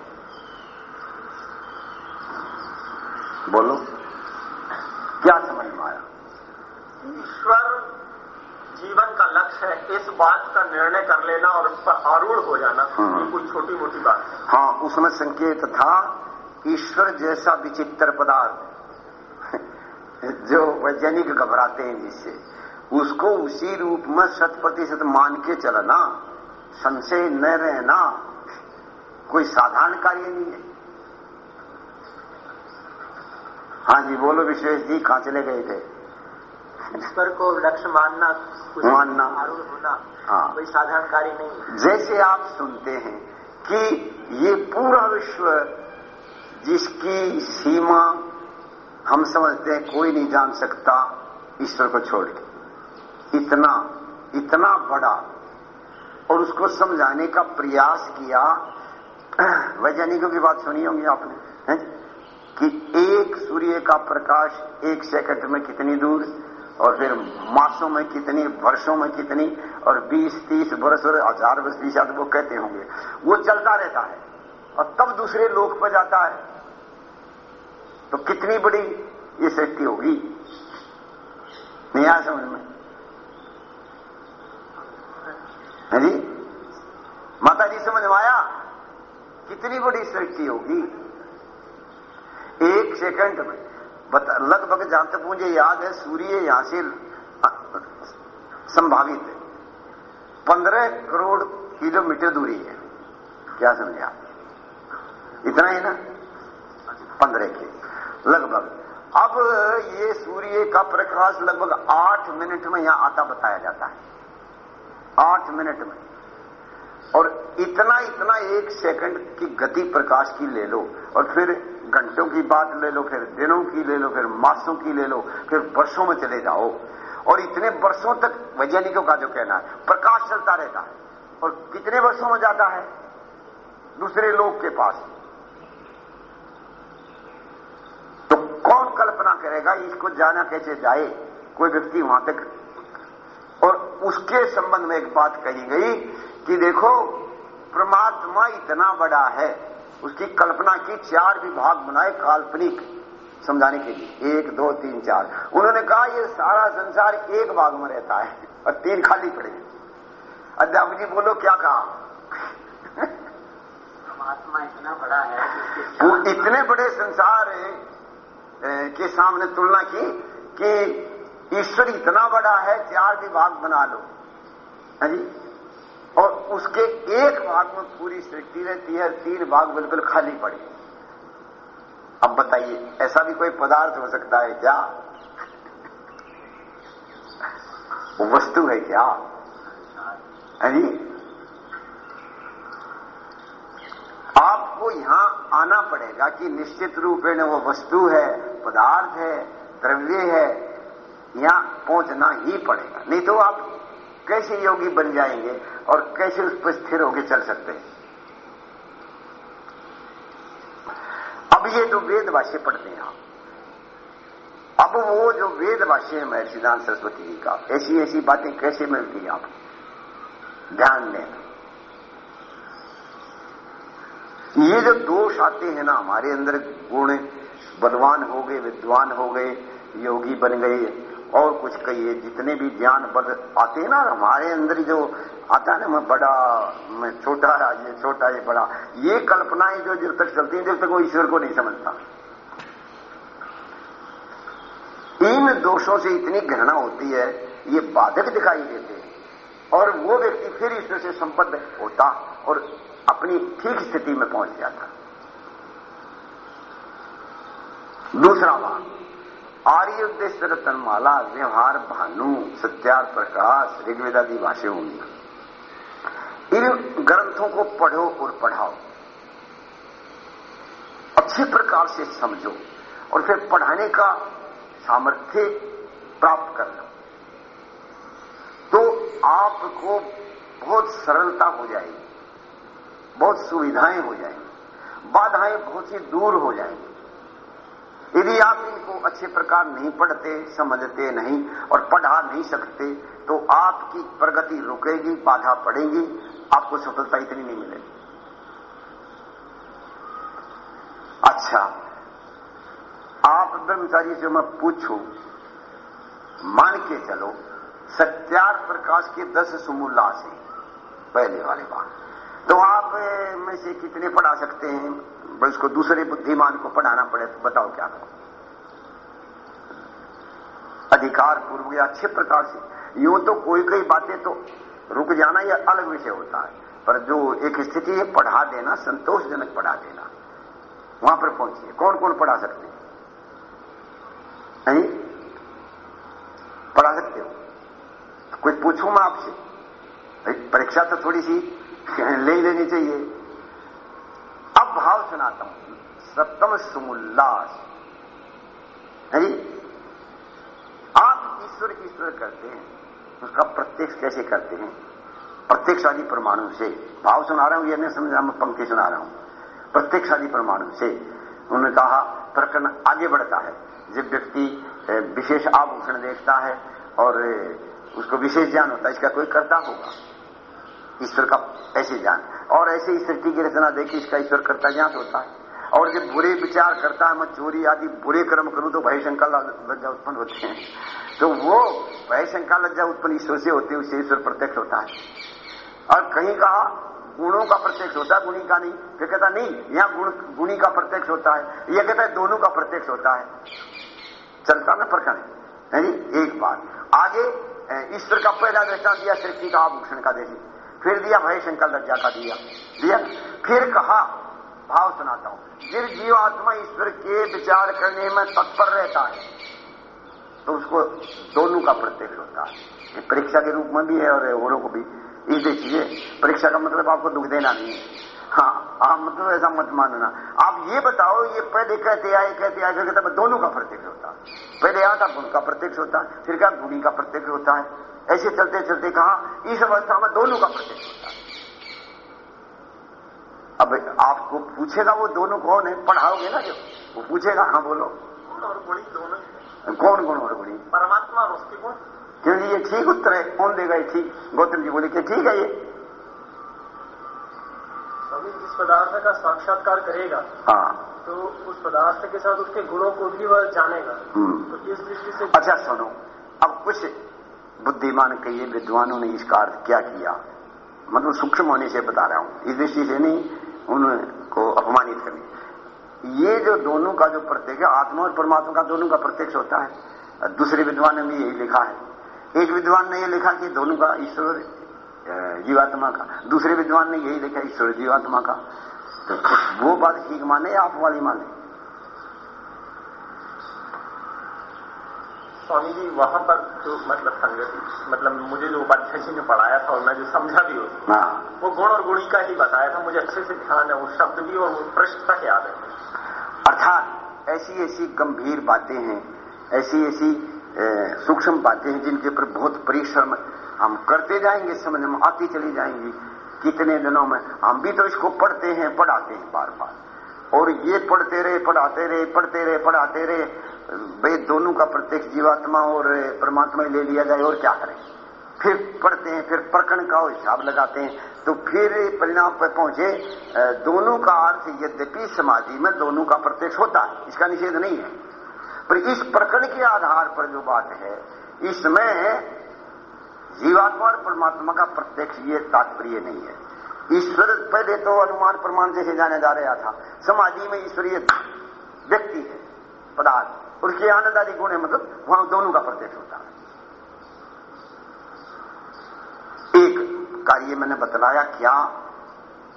बोलो क्या समझ में आया ईश्वर जीवन का लक्ष्य है इस बात का निर्णय कर लेना और उस पर आरूढ़ हो जाना हाँ। ये कोई छोटी मोटी बात है हाँ उसमें संकेत था ईश्वर जैसा विचित्र पदार्थ जो वैज्ञानिक घबराते हैं जिससे उसको उसी रूप में शत प्रतिशत मान के चलना संशय न रहना कोई साधारण कार्य नहीं है। हाँ जी बोलो विशेष जी कहाँ चले गए थे? ईश्वर को लक्ष्य मानना मानना। आरूढ़ होना हाँ। कोई साधारण कार्य नहीं जैसे आप सुनते हैं कि ये पूरा विश्व जिसकी सीमा हम समझते हैं कोई नहीं जान सकता ईश्वर को छोड़ के। इतना इतना बड़ा और उसको समझाने का प्रयास किया। वैज्ञानिकों की बात सुनी होगी आपने है? कि एक सूर्य का प्रकाश एक सेकंड में कितनी दूर और फिर मासों में कितनी, वर्षों में कितनी और 20 30 वर्ष और हज़ार वर्ष बीस आदमी वो कहते होंगे। वो चलता रहता है और तब दूसरे लोक पर जाता है। तो कितनी बड़ी ये सृष्टि होगी? नहीं आया समझ में? जी? माता जी समझ में आया? कितनी बड़ी सृष्टि होगी? एक सेकंड में। लगभग जहाँ तक मुझे याद है, सूर्य यहाँ से संभावित है। पंद्रह करोड़ किलोमीटर दूरी है। क्या समझे आप? इतना ही ना? पंद्रह के, लगभग। अब ये सूर्य का प्रकाश लगभग आठ मिनट में यहाँ आता बताया जाता है। आठ मिनट में। और इतना इतना एक सेकंड की गति प्रकाश की ले लो और फिर घंटों की बात ले लो, फिर दिनों की ले लो, फिर मासों की ले लो, फिर वर्षों में चले जाओ। और इतने वर्षों तक वैज्ञानिकों का जो कहना है, प्रकाश चलता रहता है। और कितने वर्षों में जाता है? दूसरे लोग के पास। तो कौन कल्पना करेगा इसको जाना कैसे जाए? कोई व्यक्ति वहाँ तक। और उसके संबंध में एक बात कही गई कि देखो परमात्मा इतना बड़ा है उसकी कल्पना की चार विभाग बनाए काल्पनिक समझाने के लिए। एक दो तीन चार। उन्होंने कहा ये सारा संसार एक भाग में रहता है और तीन खाली पड़े अध्यापक जी बोलो क्या कहा? परमात्मा इतना बड़ा है वो इतने बड़े संसार के सामने तुलना की कि ईश्वर इतना बड़ा है चार विभाग बना लो। जी? और उसके एक भाग में पूरी सृष्टि रहती है, तीन भाग बिल्कुल खाली पड़े। अब बताइए, ऐसा भी कोई पदार्थ हो सकता है क्या? वो वस्तु है क्या? है जी? आपको यहाँ आना पड़ेगा कि निश्चित रूप में वो वस्तु है, पदार्थ है, द्रव्य है, यहाँ पहुँचना ही पड़ेगा। नहीं तो आप कैसे योगी बन जाएँगे और कैसे उस पर स्थिर होकर चल सकते हैं? अब ये जो वेद पढ़ते हैं आप, अब वो जो वेद है महर्षिदान सरस्वती जी का, ऐसी ऐसी बातें कैसे मिलती हैं आपको ध्यान देना ये जो दोष आते हैं ना, हमारे अंदर गुण बलवान हो गए, विद्वान हो गए, योगी बन गए और कुछ कहिए, जितने भी ज्ञान बद आते हैं ना, हमारे अंदर जो आता है ना, मैं बड़ा, मैं छोटा, ये छोटा, ये बड़ा, ये कल्पनाएँ जो जब तक चलती हैं जब तक वो ईश्वर को नहीं समझता। इन दोषों से इतनी घृणा होती है, ये बाधक दिखाई देते हैं। और वो व्यक्ति फिर ईश्वर से संबद्ध होता और अपनी ठीक स्थिति में पहुँच जाता। दूसरा बात आर्य उद्देश्य रतनमाला व्यवहार, भानु सत्यार प्रकाश, ऋग्वेदादि भाषा होंगी। इन ग्रंथों को पढ़ो और पढ़ाओ। अच्छे प्रकार से समझो और फिर पढ़ाने का सामर्थ्य प्राप्त कर लो तो आपको बहुत सरलता हो जाएगी, बहुत सुविधाएँ हो जाएँगी, बाधाएँ बहुत सी दूर हो जाएँगी। यदि आप इनको अच्छे प्रकार नहीं पढ़ते, समझते नहीं और पढ़ा नहीं सकते तो आपकी प्रगति रुकेगी, बाधा पड़ेगी, आपको सफलता इतनी नहीं मिलेगी। अच्छा आप ब्रह्मचारी से मैं पूछूँ, मान के चलो, सत्यार प्रकाश के दस सुमूला से, पहले वाले बात। तो आप में से कितने पढ़ा सकते हैं? बस उसको दूसरे बुद्धिमान को पढ़ाना पड़े तो बताओ क्या? करो अधिकार पूर्व या अच्छे प्रकार से। यूँ तो कोई कोई बातें तो रुक जाना यह अलग विषय होता है। पर जो एक स्थिति है, पढ़ा देना, संतोषजनक पढ़ा देना। वहाँ पर पहुंचिए। कौन कौन पढ़ा सकते हैं? पढ़ा सकते हो? कुछ पूछूँ मैं आपसे? परीक्षा तो थोड़ी सी ले ही लेनी चाहिए। अब भाव सुनाता हूँ। सप्तम सुमुल्लास। है आप ईश्वर ईश्वर करते हैं, उसका प्रत्यक्ष कैसे करते हैं? प्रत्यक्ष आदि परमाणु से। भाव सुना रहा हूँ यह नहीं समझ मैं पंक्ति सुना रहा हूँ। प्रत्यक्ष आदि परमाणु से। उन्होंने कहा, प्रकरण आगे बढ़ता है। जब व्यक्ति विशेष आभूषण देखता है और उसको विशेष ज्ञान होता है, इसका कोई करता होगा। ईश्वर का ऐसे ज्ञान और ऐसे ही सृष्टि की रचना देखी, इसका ईश्वर करता ज्ञान होता है। और जब बुरे विचार करता है मैं चोरी आदि बुरे कर्म करूँ तो भय शंका लज्जा उत्पन्न होते हैं। तो वो भय शंका, लज्जा उत्पन्न ईश्वर से होती है, उससे ईश्वर प्रत्यक्ष होता है। और कहीं कहा, गुणों का प्रत्यक्ष होता है, गुणी का नहीं। फिर कहता, नहीं, यहाँ गुण, गुणी का प्रत्यक्ष होता है। यह कहता है, दोनों का प्रत्यक्ष होता है। चलता ना प्रकरण है एक बात। आगे ईश्वर का पहला दृष्टान दिया, सृष्टि का आभूषण का देखिए। फिर दिया भय शंकर लज्जा का दिया। दिया। फिर कहा, भाव सुनाता हूँ। जिस जीवात्मा ईश्वर के विचार करने में तत्पर रहता है। तो उसको दोनों का प्रत्यक्ष होता है। परीक्षा के रूप में भी है और औरों को भी। इस देखिए, परीक्षा का मतलब आपको दुख देना नहीं है। हाँ आप मतलब ऐसा मत मानना। आप ये बताओ, ये पहले कहते आए कहते आए कहते दोनों का प्रत्यक्ष होता है। पहले आता गुण का प्रत्यक्ष होता है, फिर क्या? गुणी का प्रत्यक्ष होता है। ऐसे चलते चलते कहा इस अवस्था में दोनों का प्रत्यक्ष होता है। अब आपको पूछेगा वो दोनों कौन है? पढ़ाओगे ना जो वो पूछेगा हाँ बोलो। गुण और गुणी दोनों? कौन गुण और गुणी परमात्मा और उसके गुण। क्योंकि ये ठीक उत्तर है? कौन देगा ये ठीक? गौतम जी बोले कि ठीक है ये। स्वामी जिस पदार्थ का साक्षात्कार करेगा हाँ। तो उस पदार्थ के साथ उसके गुणों को भी वह जानेगा। हम्म। तो इस दृष्टि से अच्छा सुनो। अब कुछ बुद्धिमान कहिए विद्वानों ने इसका अर्थ क्या किया? मतलब सूक्ष्म होने से बता रहा हूँ। इस दृष्टि से नहीं, उनको अपमानित करनी। ये जो दोनों का जो प्रत्यक्ष है, आत्मा और परमात्मा का दोनों का प्रत्यक्ष होता है। दूसरे विद्वान ने भी यही लिखा है। एक विद्वान ने यह लिखा कि दोनों का ईश्वर जीवात्मा का। दूसरे विद्वान ने यही लिखा ईश्वर, जीवात्मा का। तो वो बात ठीक माने आप वाली माने? स्वामी जी वहाँ पर जो मतलब संगति मतलब मुझे जो उपाध्याय जी ने पढ़ाया था और मैं जो समझा भी हूँ हाँ। वो गुण और गुणी का ही बताया था। मुझे अच्छे से ध्यान है वो शब्द भी और वो पृष्ठ तक याद है। अर्थात ऐसी ऐसी गंभीर बातें हैं ऐसी ऐसी सूक्ष्म बातें हैं जिनके ऊपर बहुत परिश्रम हम करते जाएँगे समझ में आती चली जाएँगी। कितने दिनों में हम भी तो इसको पढ़ते हैं पढ़ाते हैं बार बार और ये पढ़ते रहे पढ़ाते रहे पढ़ते रहे पढ़ाते रहे वे दोनों का प्रत्यक्ष जीवात्मा और परमात्मा ले लिया जाए, और क्या करें? फिर पढ़ते हैं, फिर प्रकरण का हिसाब लगाते हैं तो फिर परिणाम पर पहुँचे दोनों का अर्थ यद्यपि समाधि में दोनों का प्रत्यक्ष होता है, इसका निषेध नहीं है। पर इस प्रकरण के आधार पर जो बात है, इसमें जीवात्मा और परमात्मा का प्रत्यक्ष ये तात्पर्य नहीं है। ईश्वर पहले तो अनुमान प्रमाण जैसे जाने जा रहा था, समाधि में ईश्वरीय व्यक्ति है, पदार्थ। उसके आनंद आदि गुण है मतलब वहाँ दोनों का प्रत्यक्ष होता है। एक कार्य मैंने बतलाया क्या?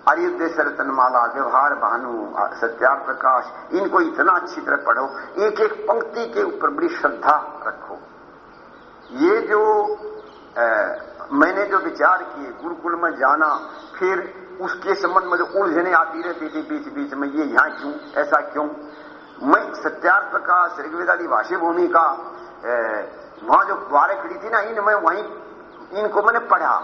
अयोध्य रतनमाला व्यवहार भानु सत्या प्रकाश इनको इतना अच्छी तरह पढ़ो एक एक पंक्ति के ऊपर बड़ी श्रद्धा रखो। ये जो आ, मैंने जो विचार किए गुरुकुल में जाना फिर उसके संबंध में जो उलझने आती रहती थी बीच बीच में ये यहाँ क्यों ऐसा क्यों? मैं सत्यार्थ प्रकाश ऋग्वेदादी भाष्य भूमि का वहाँ जो द्वारे खड़ी थी ना इन मैं वहीं, इनको मैंने पढ़ा।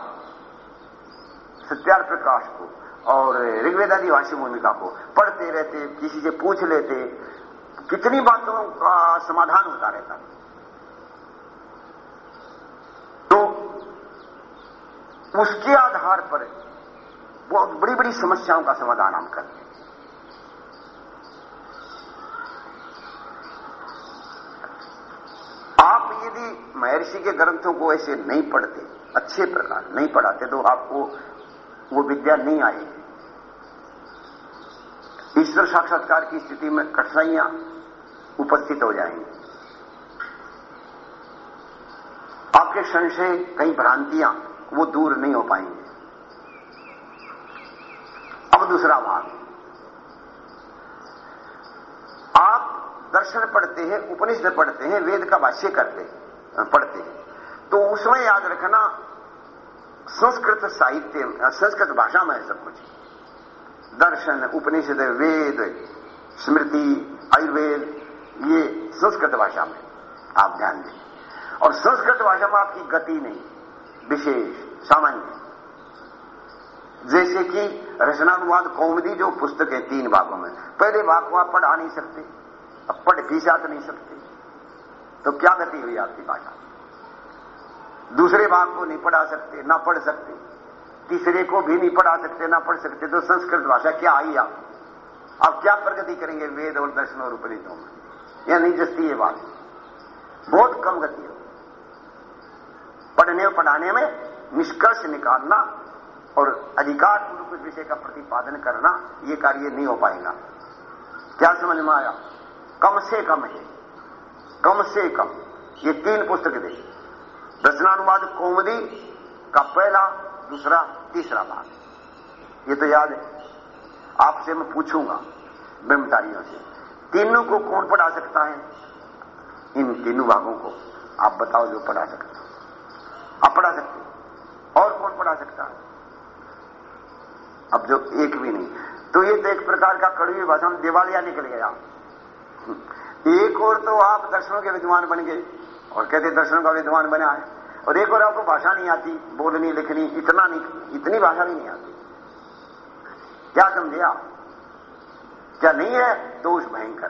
सत्यार्थ प्रकाश को और ऋग्वेदादी भाष्य भूमिका को पढ़ते रहते, किसी से पूछ लेते। कितनी बातों का समाधान होता रहता। तो उसके आधार पर बहुत बड़ी बड़ी समस्याओं का समाधान हम करते हैं। आप यदि महर्षि के ग्रंथों को ऐसे नहीं पढ़ते, अच्छे प्रकार नहीं पढ़ाते तो आपको वो विद्या नहीं आएगी। ईश्वर साक्षात्कार की स्थिति में कठिनाइयाँ उपस्थित हो जाएँगी। आपके संशय कई भ्रांतियाँ वो दूर नहीं हो पाएँगे। अब दूसरा भाग। आप दर्शन पढ़ते हैं, उपनिषद पढ़ते हैं, वेद का भाष्य करते पढ़ते हैं। तो उसमें याद रखना संस्कृत साहित्य संस्कृत भाषा में है सब कुछ। दर्शन, उपनिषद, वेद, स्मृति, आयुर्वेद, ये संस्कृत भाषा में आप ध्यान दें। और संस्कृत भाषा में आपकी गति नहीं, विशेष, सामान्य। जैसे कि रचनानुवाद कौमदी जो पुस्तक है तीन भागों में, पहले भाग को आप पढ़ा नहीं सकते। अब पढ़ भी जात नहीं सकते। तो क्या गति हुई आपकी भाषा? दूसरे भाग को नहीं पढ़ा सकते, ना पढ़ सकते। तीसरे को भी नहीं पढ़ा सकते, ना पढ़ सकते। तो संस्कृत भाषा क्या आई आप? अब क्या प्रगति करेंगे वेद और दर्शन और उपनिषदों में? या नहीं जस्ती ये बात। बहुत कम गति हो। पढ़ने और पढ़ाने में निष्कर्ष निकालना और अधिकार पूर्वक विषय का प्रतिपादन करना, ये कार्य नहीं हो पाएगा। क्या समझ में आया? कम से कम है। कम से कम। ये तीन पुस्तक दे रचनानुवाद कौमदी का पहला, दूसरा, तीसरा भाग। ये तो याद है। आपसे मैं पूछूँगा, ब्रह्मचारियों से, तीनों को कौन पढ़ा सकता है? इन तीनों भागों को आप बताओ जो पढ़ा सकता आप पढ़ा सकते और कौन पढ़ा सकता है? अब जो एक भी नहीं। तो ये तो एक प्रकार का कड़वी भाषा में दिवालिया निकल गया। एक और तो आप दर्शनों के विद्वान बन गए और कहते दर्शनों का विद्वान बना है। और एक और आपको भाषा नहीं आती, बोलनी, लिखनी, इतना नहीं, इतनी भाषा भी नहीं आती। क्या समझे आप? क्या नहीं है? दोष भयंकर।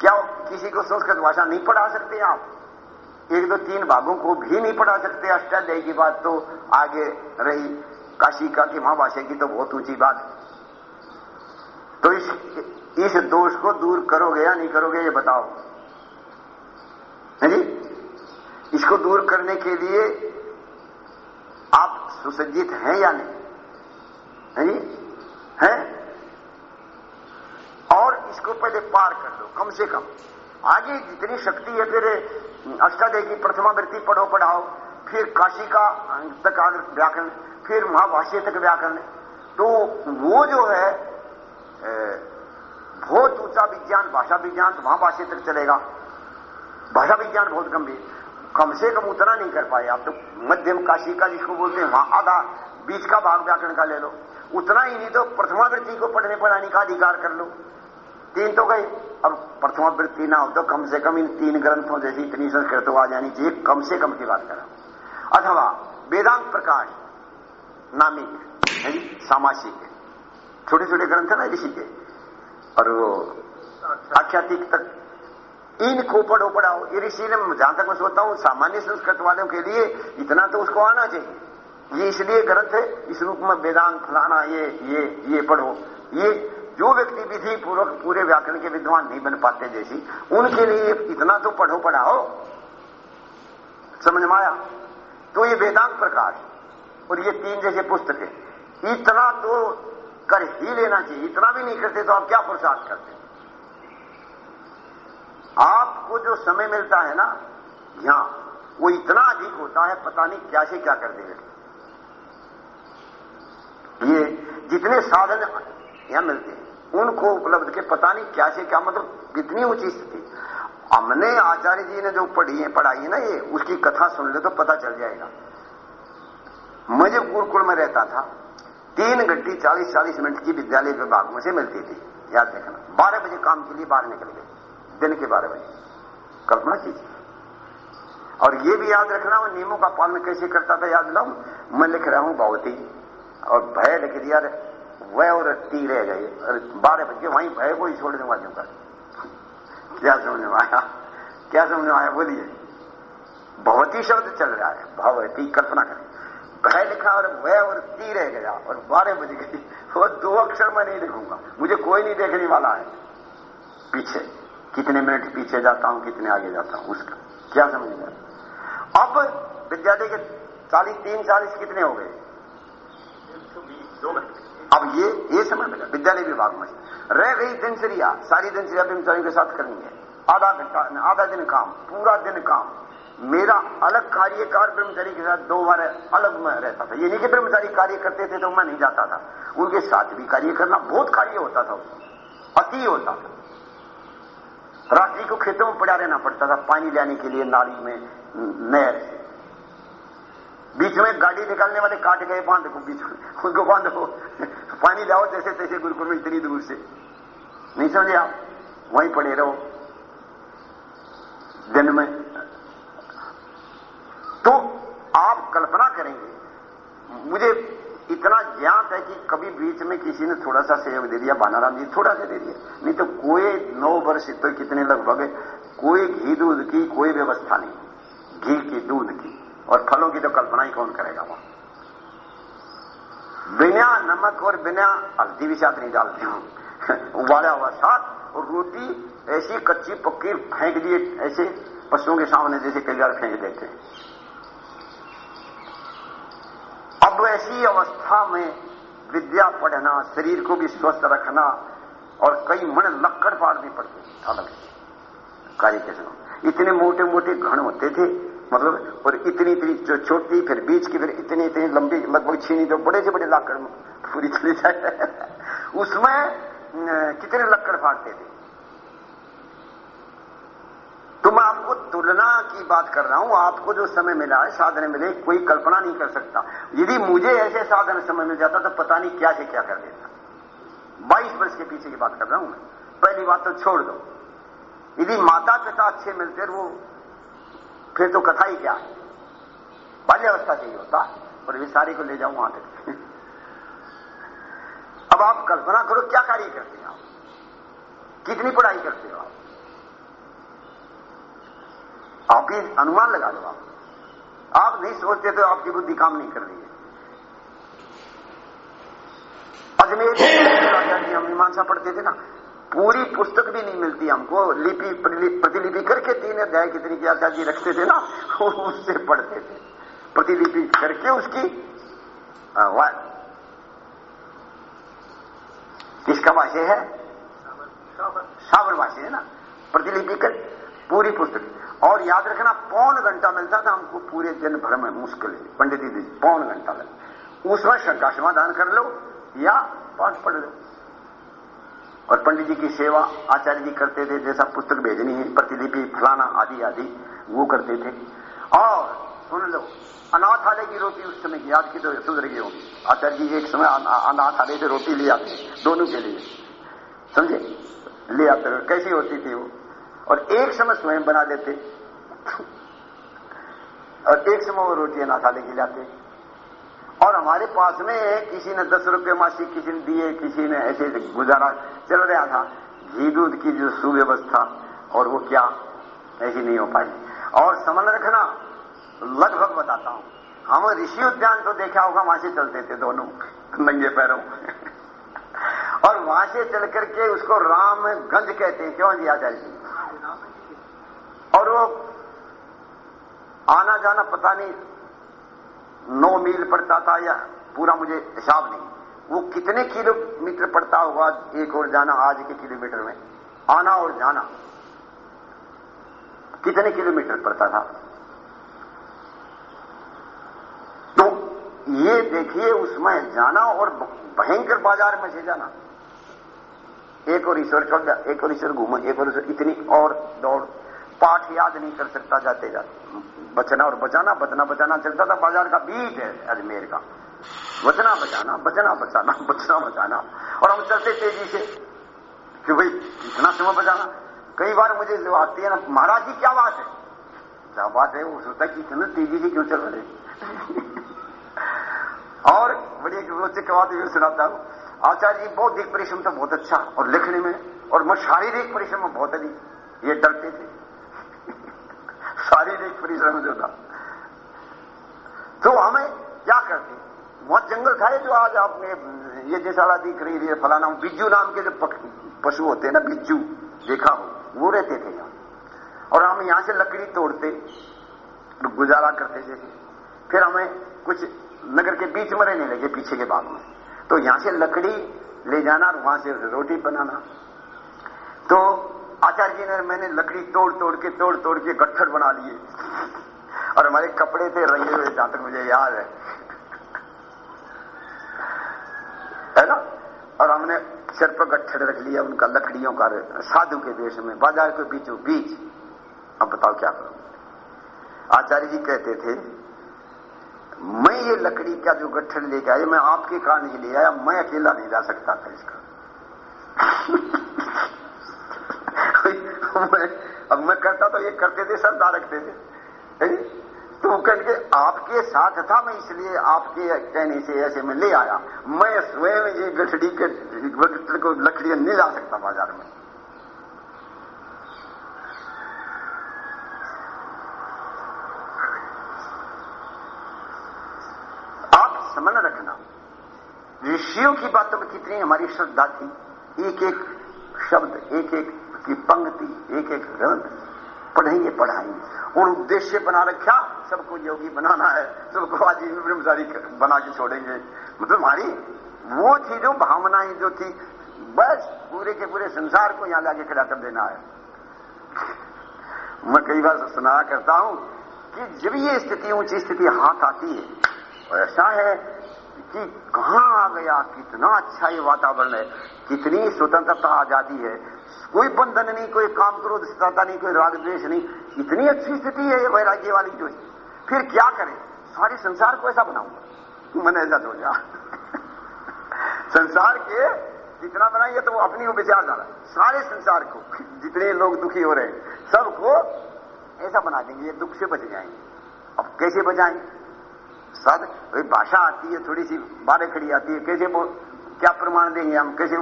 क्या किसी को संस्कृत भाषा नहीं पढ़ा सकते आप? एक दो तीन भागों को भी नहीं पढ़ा सकते। अष्टाध्याय की बात तो आगे रही। काशी का कि महाभाषा की तो बहुत ऊँची बात। तो इस इस दोष को दूर करोगे या नहीं करोगे, ये बताओ। है जी इसको दूर करने के लिए आप सुसज्जित हैं या नहीं? है जी है? और इसको पहले पार कर दो, कम से कम। आगे जितनी शक्ति है, फिर अष्टाध्याय की प्रथमा वृत्ति पढ़ो, पढ़ाओ। फिर काशी का तक व्याकरण, फिर महाभाष्य तक व्याकरण। तो वो जो है ऊँचा विज्ञान भाषा विज्ञान तो वहाँ महाभाष्य तक चलेगा। भाषा विज्ञान बहुत गंभीर, कम से कम उतना नहीं कर पाए। आप तो मध्यम काशी का जिसको बोलते हैं, वहाँ आधा बीच का भाग व्याकरण का ले लो। उतना ही नहीं तो प्रथमा वृत्ति को पढ़ने पढ़ाने का अधिकार कर लो। तीन तो गई अब प्रथमा वृत्ति ना हो तो कम से कम इन तीन ग्रंथों जैसी इतनी संस्कृत आ जानी चाहिए, कम से कम की बात करा। अथवा वेदांत प्रकाश नामिक सामासिक छोटे छोटे ग्रंथ है ना ऋषि के? और वो आख्यातिक तक। इन इनको पढ़ो पढ़ाओ ये ने जहाँ तक मैं सोचता हूँ, सामान्य संस्कृत वालों के लिए इतना तो उसको आना चाहिए। ये इसलिए ग्रंथ है, इस रूप में वेदांत, फलाना, ये ये ये पढ़ो। ये जो व्यक्ति विधि पूर्वक पूरे व्याकरण के विद्वान नहीं बन पाते जैसी, उनके लिए इतना तो पढ़ो पढ़ाओ। समझ में आया? तो ये वेदांत प्रकाश और ये तीन जैसे पुस्तक है। इतना तो कर ही लेना चाहिए, इतना भी नहीं करते तो आप क्या पुरुषार्थ करते? आपको जो समय मिलता है ना, यहाँ, वो इतना अधिक होता है, पता नहीं क्या से क्या कर देगा। ये जितने साधन यहाँ मिलते हैं, उनको उपलब्ध के पता नहीं क्या से क्या मतलब कितनी ऊँची स्थिति। हमने आचार्य जी ने जो पढ़ी है, पढ़ाई है ना ये, उसकी कथा सुन ले तो पता चल जाएगा। मैं जब गुरुकुल में रहता था, तीन घंटी चालीस चालीस मिनट की विद्यालय विभाग मुझे मिलती थी, याद देखना बारह बजे काम के लिए बाहर निकल गए। दिन के बारह बजे कल्पना कीजिए। और ये भी याद रखना, वो नियमों का पालन कैसे करता था, याद लाऊ मैं लिख रहा हूँ भगवती और भय लिख दिया वह और ती रह गए। बारह बजे, वहीं भय को ही छोड़ दूँगा क्यों समझ में आया? क्या समझ में आया? बोलिए। भवती शब्द चल रहा है। भवती, कल्पना करें। भय लिखा, और वह और ती रह गया, और बारह बज गई वो दो अक्षर मैं नहीं लिखूँगा। मुझे कोई नहीं देखने वाला है। पीछे। कितने मिनट पीछे जाता हूँ, कितने आगे जाता हूँ, उसका क्या समझ में अब विद्यालय के चालीस, तीन चालीस कितने हो गए? अब ये ये समझ में विद्यालय विभाग में। रह गई दिनचर्या, सारी दिनचर्या ब्रह्मचारियों के साथ करनी है। आधा घंटा, आधा दिन काम, पूरा दिन काम। मेरा अलग कार्यकार ब्रह्मचारी के साथ दो बार अलग में रहता था। ये नहीं कि ब्रह्मचारी कार्य करते थे तो मैं नहीं जाता था। उनके साथ भी कार्य करना बहुत कार्य होता था। अति होता था। रात्रि को खेतों में पड़ा रहना पड़ता था, पानी लाने के लिए नाली में, नहर से। बीच में गाड़ी निकालने वाले काट गए, बाँध को बीच में उनको बाँध। को पानी लाओ जैसे, तैसे गुरुकुल में इतनी दूर से। नहीं समझे आप? वहीं पड़े रहो। दिन में। तो आप कल्पना करेंगे, मुझे इतना ज्ञात है कि कभी बीच में किसी ने थोड़ा सा सहयोग दे दिया, बानाराम जी थोड़ा सा दे दिया। नहीं तो कोई नौ वर्ष तो कितने लगभग कोई घी दूध की कोई व्यवस्था नहीं। घी की, दूध की। और फलों की तो कल्पना ही कौन करेगा वहाँ बिना नमक और बिना हल्दी भी साथ नहीं डालते हूँ उबाला हुआ साथ और रोटी ऐसी कच्ची पक्की फेंक दिए, ऐसे पशुओं के सामने जैसे कई बार फेंक देते हैं। अब ऐसी अवस्था में विद्या पढ़ना, शरीर को भी स्वस्थ रखना और कई मन लक्कड़ पाड़ने पड़ते से कार्य के समय। इतने मोटे मोटे घन होते थे मतलब और इतनी इतनी जो छोटी, फिर बीच की, फिर इतनी इतनी लंबी, लगभग छीनी तो बड़े से बड़े लाकड़ पूरी चली जाए उसमें कितने लक्कड़ फाड़ते थे? तो मैं आपको तुलना की बात कर रहा हूँ। आपको जो समय मिला है, साधन मिले, कोई कल्पना नहीं कर सकता। यदि मुझे ऐसे साधन समय मिल जाता तो पता नहीं क्या से क्या कर देता। बाईस वर्ष के पीछे की बात कर रहा हूँ मैं। पहली बात तो छोड़ दो। यदि माता पिता अच्छे मिलते वो फिर तो कथा ही क्या है? बाल्यावस्था से ही होता और वे सारे को ले जाऊँ वहाँ तक। अब आप कल्पना करो, क्या कार्य करते हैं आप? कितनी पढ़ाई करते हो आप? आप भी अनुमान लगा लो आप। आप नहीं सोचते तो आपकी बुद्धि काम नहीं कर रही है। अजमेर राजा जी हम मीमांसा पढ़ते थे ना पूरी पुस्तक भी नहीं मिलती हमको। लिपि प्रतिलिपि करके तीन अध्याय कितनी की आचार्य जी रखते थे ना उससे पढ़ते थे। प्रतिलिपि करके उसकी किसका भाष्य है? सावर भाष्य है ना। प्रतिलिपि कर पूरी पुस्तक। और याद रखना, पौन घंटा मिलता था हमको पूरे दिन भर में मुश्किल है पंडित जी पौन घंटा मिलता उसमें शंका समाधान कर लो या पाठ पढ़ लो। और पंडित जी की सेवा आचार्य जी करते थे, जैसा पुस्तक भेजनी है, प्रतिलिपि, फलाना आदि आदि, वो करते थे। और सुन लो, अनाथालय की रोटी उस समय आज की तो सुधर गई होगी। आचार्य जी एक समय अनाथालय से रोटी ले आते दोनों के लिए। समझे? ले आते कैसी होती थी वो? और एक समय स्वयं बना देते। और एक समय वो रोटी अनाथालय की जाते। और हमारे पास में किसी ने दस रुपये मासिक, किसी ने दिए, किसी ने ऐसे गुजारा। चल रहा था घी दूध की जो सुव्यवस्था, और वो क्या? ऐसी नहीं हो पाई। और समझ रखना, लगभग बताता हूँ। हम ऋषि उद्यान तो देखा होगा, वहाँ से चलते थे दोनों, नंगे पैरों। और वहाँ से चल करके उसको रामगंज कहते हैं। क्यों जी आचार्य जी? और वो आना जाना पता नहीं, नौ मील पड़ता था या पूरा मुझे हिसाब नहीं। वो कितने किलोमीटर पड़ता होगा एक और जाना आज के किलोमीटर में? आना और जाना। कितने किलोमीटर पड़ता था? तो ये देखिए, उसमें जाना और भयंकर बाज़ार में से जाना। एक और ईश्वर छोड़ जा, एक और ईश्वर घूमो, एक और ईश्वर इतनी और दौड़। पाठ याद नहीं कर सकता, जाते जाते बचना और बचाना, बचना, बचाना चलता था, बाज़ार का बीच है अजमेर का। बचना, बचाना बचना बचाना बचना, बचाना। और हम चलते तेज़ी से, कि भाई, इतना समय बचाना। कई बार मुझे जो आती है ना, महाराज जी, क्या बात है? क्या बात है? वो सोचता कि इतने तेज़ी से क्यों चल रहे और बड़ी एक रोचक बात सुनाता हूँ। आचार्य जी बौद्धिक परिश्रम तो बहुत अच्छा और लिखने में और मैं शारीरिक परिश्रम बहुत अधिक, ये डरते थे। शारीरिक परिश्रम जो था। तो हमें क्या करते? वहाँ जंगल था जो आज आपने, ये जैसा दिख रही है फलाना बिज्जू नाम के जो पशु होते हैं ना, बिज्जू, देखा हो, वो रहते थे यहाँ। और हम यहाँ से लकड़ी तोड़ते, गुजारा करते जैसे फिर हमें कुछ नगर के बीच में रहने लगे, पीछे के बाग में। तो यहाँ से लकड़ी ले जाना और वहाँ से रोटी बनाना। तो आचार्य जी ने, मैंने लकड़ी तोड़ तोड़ के तोड़ तोड़ के गट्ठर बना लिए। और हमारे कपड़े थे, रंगे हुए, जहाँ तक मुझे याद है। है ना? और हमने सिर पर गट्ठर रख लिया, उनका लकड़ियों का साधु के देश में, बाज़ार के बीचों बीच अब बताओ क्या करूँ? आचार्य जी कहते थे मैं ये लकड़ी का जो गठन लेके आया मैं आपके कारण ही ले आया मैं अकेला नहीं जा सकता था इसका। मैं, अब मैं करता तो ये करते थे श्रद्धा रखते थे। तो कहेंगे आपके साथ था मैं इसलिए आपके कहने से ऐसे में ले आया। मैं स्वयं ये गठड़ी के गठड़ को लकड़ियाँ नहीं ला सकता बाज़ार में। स्मरण रखना। ऋषियों की बातों में कितनी हमारी श्रद्धा थी। एक एक शब्द एक एक की पंक्ति एक एक ग्रंथ पढ़ेंगे, पढ़ाएँगे। और उद्देश्य बना रखा, सबको योगी बनाना है, सबको आजीवन ब्रह्मचारी बना के छोड़ेंगे। मतलब हमारी वो जो भावनाएँ जो थी, बस पूरे के पूरे संसार को यहाँ लाके खड़ा कर देना है। मैं कई बार सुना करता हूँ कि जब ये स्थिति, ऊँची स्थिति हाथ आती है ऐसा है कि कहाँ आ गया, कितना अच्छा ये वातावरण है, कितनी स्वतंत्रता आज़ादी है। कोई बंधन नहीं, कोई काम क्रोध स्थिरता नहीं, कोई राग नहीं। इतनी अच्छी स्थिति है वैराग्य वाली जो है। फिर क्या करें? सारे संसार को ऐसा बनाऊँगा। मैंने ऐसा सोचा संसार के जितना बनाइए तो वो अपनी वो विचार डाला सारे संसार को, जितने लोग दुखी हो रहे हैं, सबको ऐसा बना देंगे, ये दुख से बच जाएँगे। अब कैसे बचाएँगे सद वही भाषा आती है, थोड़ी सी बारे खड़ी आती है, कैसे क्या प्रमाण देंगे हम, कैसे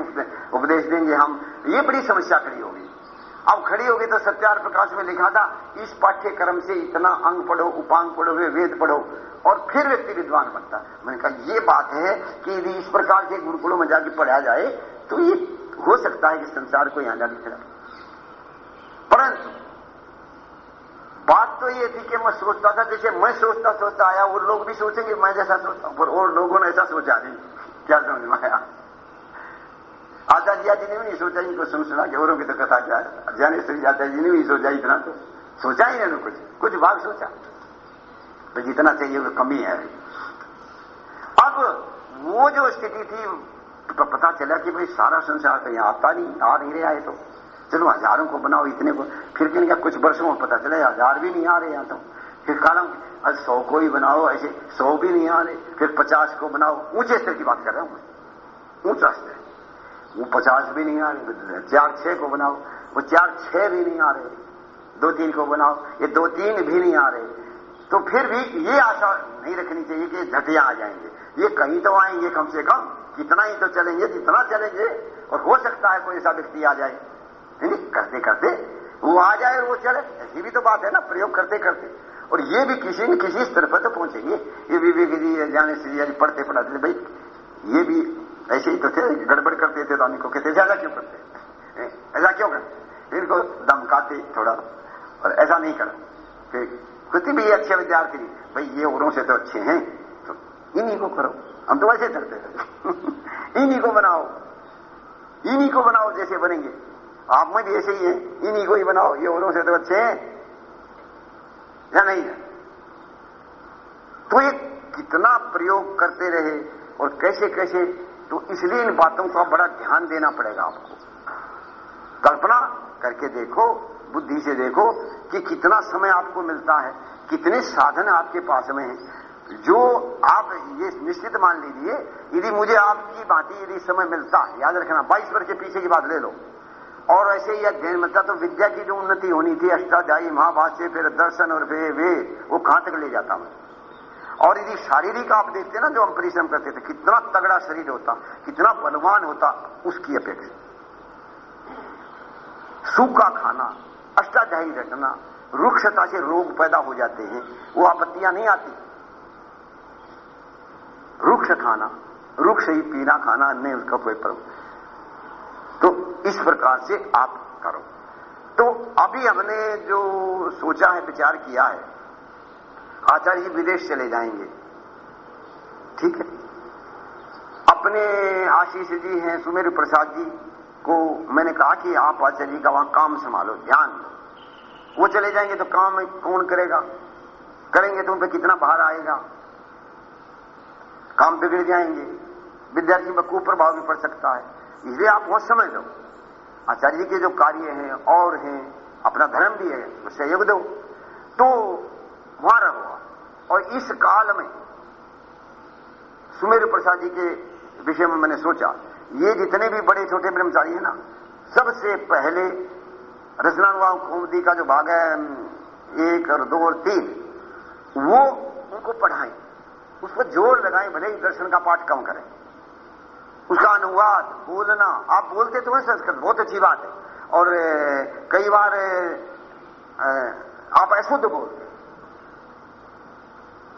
उपदेश देंगे हम, ये बड़ी समस्या खड़ी होगी। अब खड़ी होगी तो सत्यार प्रकाश में लिखा था, इस पाठ्यक्रम से इतना अंग पढ़ो, उपांग पढ़ो, वे वेद पढ़ो, और फिर व्यक्ति विद्वान बनता मैंने कहा, ये बात है कि यदि इस प्रकार के गुरुकुलों में जाके पढ़ाया जाए तो ये हो सकता है कि संसार को यहाँ जाके खड़ा परंतु बात तो ये थी कि मैं सोचता था, जैसे मैं सोचता सोचता आया, वो लोग भी सोचेंगे, मैं जैसा सोचता हूँ। पर और लोगों ने ऐसा सोचा नहीं। क्या समझ में आया? आचार्य जी ने भी नहीं सोचा, इनको सुन सुना कि औरों की तो कथा क्या है। ज्ञानेश्वरी आचार्य जी ने भी सोचा इतना तो। सोचा ही नहीं कुछ। कुछ भाग सोचा। तो जितना चाहिए वो कमी है। अब वो जो स्थिति थी तो पता चला कि भाई सारा संसार यहाँ आता नहीं, आ नहीं रहा है तो। चलो हज़ारों को बनाओ, इतने को। फिर क्या कुछ वर्षों में पता चला, हज़ार भी नहीं आ रहे यहाँ तो। फिर कालम सौ को ही बनाओ, ऐसे सौ भी नहीं आ रहे। फिर पचास को बनाओ। ऊँचे स्तर की बात कर रहा हूँ मैं। ऊँचा स्तर। वो पचास भी नहीं आ रहे, चार छह को बनाओ। वो चार छह भी नहीं आ रहे। दो तीन को बनाओ। ये दो तीन भी नहीं आ रहे। तो फिर भी ये आशा नहीं रखनी चाहिए कि झटिया आ जाएँगे। ये कहीं तो आएँगे कम से कम। कितना ही तो चलेंगे, जितना चलेंगे, और हो सकता है कोई ऐसा व्यक्ति आ जाए। करते करते, वो आ जाए और वो चले। ऐसी भी तो बात है ना, प्रयोग करते करते। और ये भी किसी न किसी स्तर पर तो पहुँचेंगे। ये विवेक जी जाने से जी पढ़ते पढ़ाते भाई, ये भी ऐसे ही तो थे, गड़बड़ करते थे तो को कहते ऐसा क्यों करते ऐसा क्यों करते इनको धमकाते थोड़ा, और ऐसा नहीं करा। फिर खुद भी अच्छे विद्यार्थी भाई, ये औरों से तो अच्छे हैं तो इन्हीं को करो। हम तो वैसे करते थे। इन्हीं को बनाओ। इन्हीं को बनाओ जैसे बनेंगे। आप में भी ऐसे ही है। इन्हीं को ही बनाओ। ये औरों से तो अच्छे हैं। या नहीं है? तो ये कितना प्रयोग करते रहे और कैसे कैसे? तो इसलिए इन बातों का बड़ा ध्यान देना पड़ेगा आपको। कल्पना करके देखो, बुद्धि से देखो कि कितना समय आपको मिलता है, कितने साधन आपके पास में हैं। जो आप ये निश्चित मान लीजिए, यदि मुझे आपकी भांति यदि समय मिलता है, याद रखना 22 वर्ष के पीछे की बात ले लो। और ऐसे ही अध्ययन मतलब तो विद्या की जो उन्नति होनी थी, अष्टाध्यायी महाभाष्य फिर दर्शन और वे वे, वो कहाँ तक ले जाता मैं? और यदि शारीरिक आप देखते ना, जो हम परिश्रम करते थे, कितना तगड़ा शरीर होता, कितना बलवान होता, उसकी अपेक्षा। सूखा खाना, अष्टाध्यायी रखना रुक्षता से रोग पैदा हो जाते हैं, वो आपत्तियाँ नहीं आती। रुक्ष खाना, रुक्ष ही पीना खाना नहीं उसका कोई प्रभु तो इस प्रकार से आप करो। तो अभी हमने जो सोचा है, विचार किया है, आचार्य जी विदेश चले जाएँगे। ठीक है? अपने आशीष जी हैं, सुमेर प्रसाद जी को मैंने कहा कि आप आचार्य जी का वहाँ काम संभालो, ध्यान वो चले जाएँगे तो काम कौन करेगा? करेंगे तो उन पर कितना भार आएगा? काम बिगड़ जाएँगे। विद्यार्थी पर कुप्रभाव भी पड़ सकता है। इसलिए आप बहुत समझ लो। आचार्य के जो कार्य हैं, और हैं, अपना धर्म भी है तो सहयोग दो। तो वहाँ रहो और इस काल में सुमेर प्रसाद जी के विषय में मैंने सोचा, ये जितने भी बड़े छोटे ब्रह्मचारी हैं ना, सबसे पहले रचनानुवाद कुमदी का जो भाग है एक और दो और तीन, वो उनको पढ़ाएँ। उस पर ज़ोर लगाएँ, भले ही दर्शन का पाठ कम करें। उसका अनुवाद, बोलना। आप बोलते तो संस्कृत बहुत अच्छी बात है। और कई बार आप अशुद्ध बोलते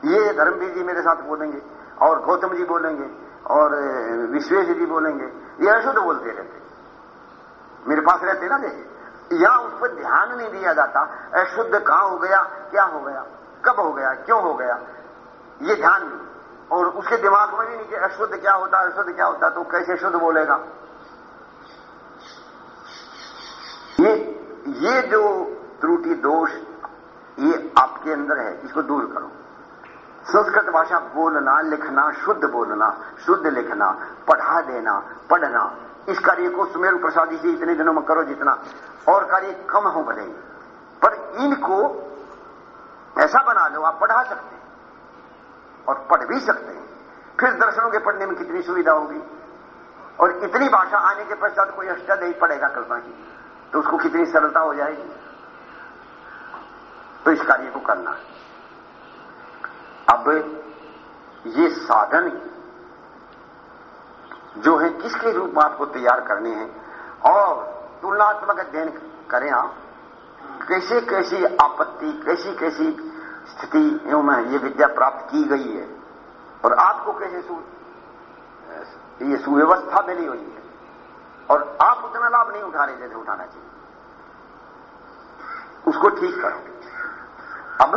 ये धर्मवीर जी मेरे साथ बोलेंगे, और गौतम जी बोलेंगे, और विश्वेश जी बोलेंगे। ये अशुद्ध बोलते रहते मेरे पास रहते ना जैसे। यहाँ उस पर ध्यान नहीं दिया जाता, अशुद्ध कहाँ हो गया, क्या हो गया, कब हो गया, क्यों हो गया। ये ध्यान नहीं। और उसके दिमाग में भी नहीं कि अशुद्ध क्या होता है अशुद्ध क्या होता है तो कैसे शुद्ध बोलेगा? ये ये जो त्रुटि दोष ये आपके अंदर है, इसको दूर करो। संस्कृत भाषा बोलना, लिखना, शुद्ध बोलना, शुद्ध लिखना, पढ़ा देना, पढ़ना, इस कार्य को सुमेरु प्रसादी जी इतने दिनों में करो जितना और कार्य कम हो भले पर इनको ऐसा बना लो, आप पढ़ा सकते हैं। और पढ़ भी सकते हैं। फिर दर्शनों के पढ़ने में कितनी सुविधा होगी? और इतनी भाषा आने के पश्चात कोई नहीं पड़ेगा कल्पना की तो उसको कितनी सरलता हो जाएगी? तो इस कार्य को करना अब ये साधन जो है, किसके रूप में आपको तैयार करने हैं? और तुलनात्मक अध्ययन करें आप। कैसे कैसी आपत्ति कैसी कैसी स्थिति में ये विद्या प्राप्त की गई है। और आपको कैसे सु, ये सुव्यवस्था मिली हुई है। और आप उतना लाभ नहीं उठा रहे जैसे उठाना चाहिए। उसको ठीक करो। अब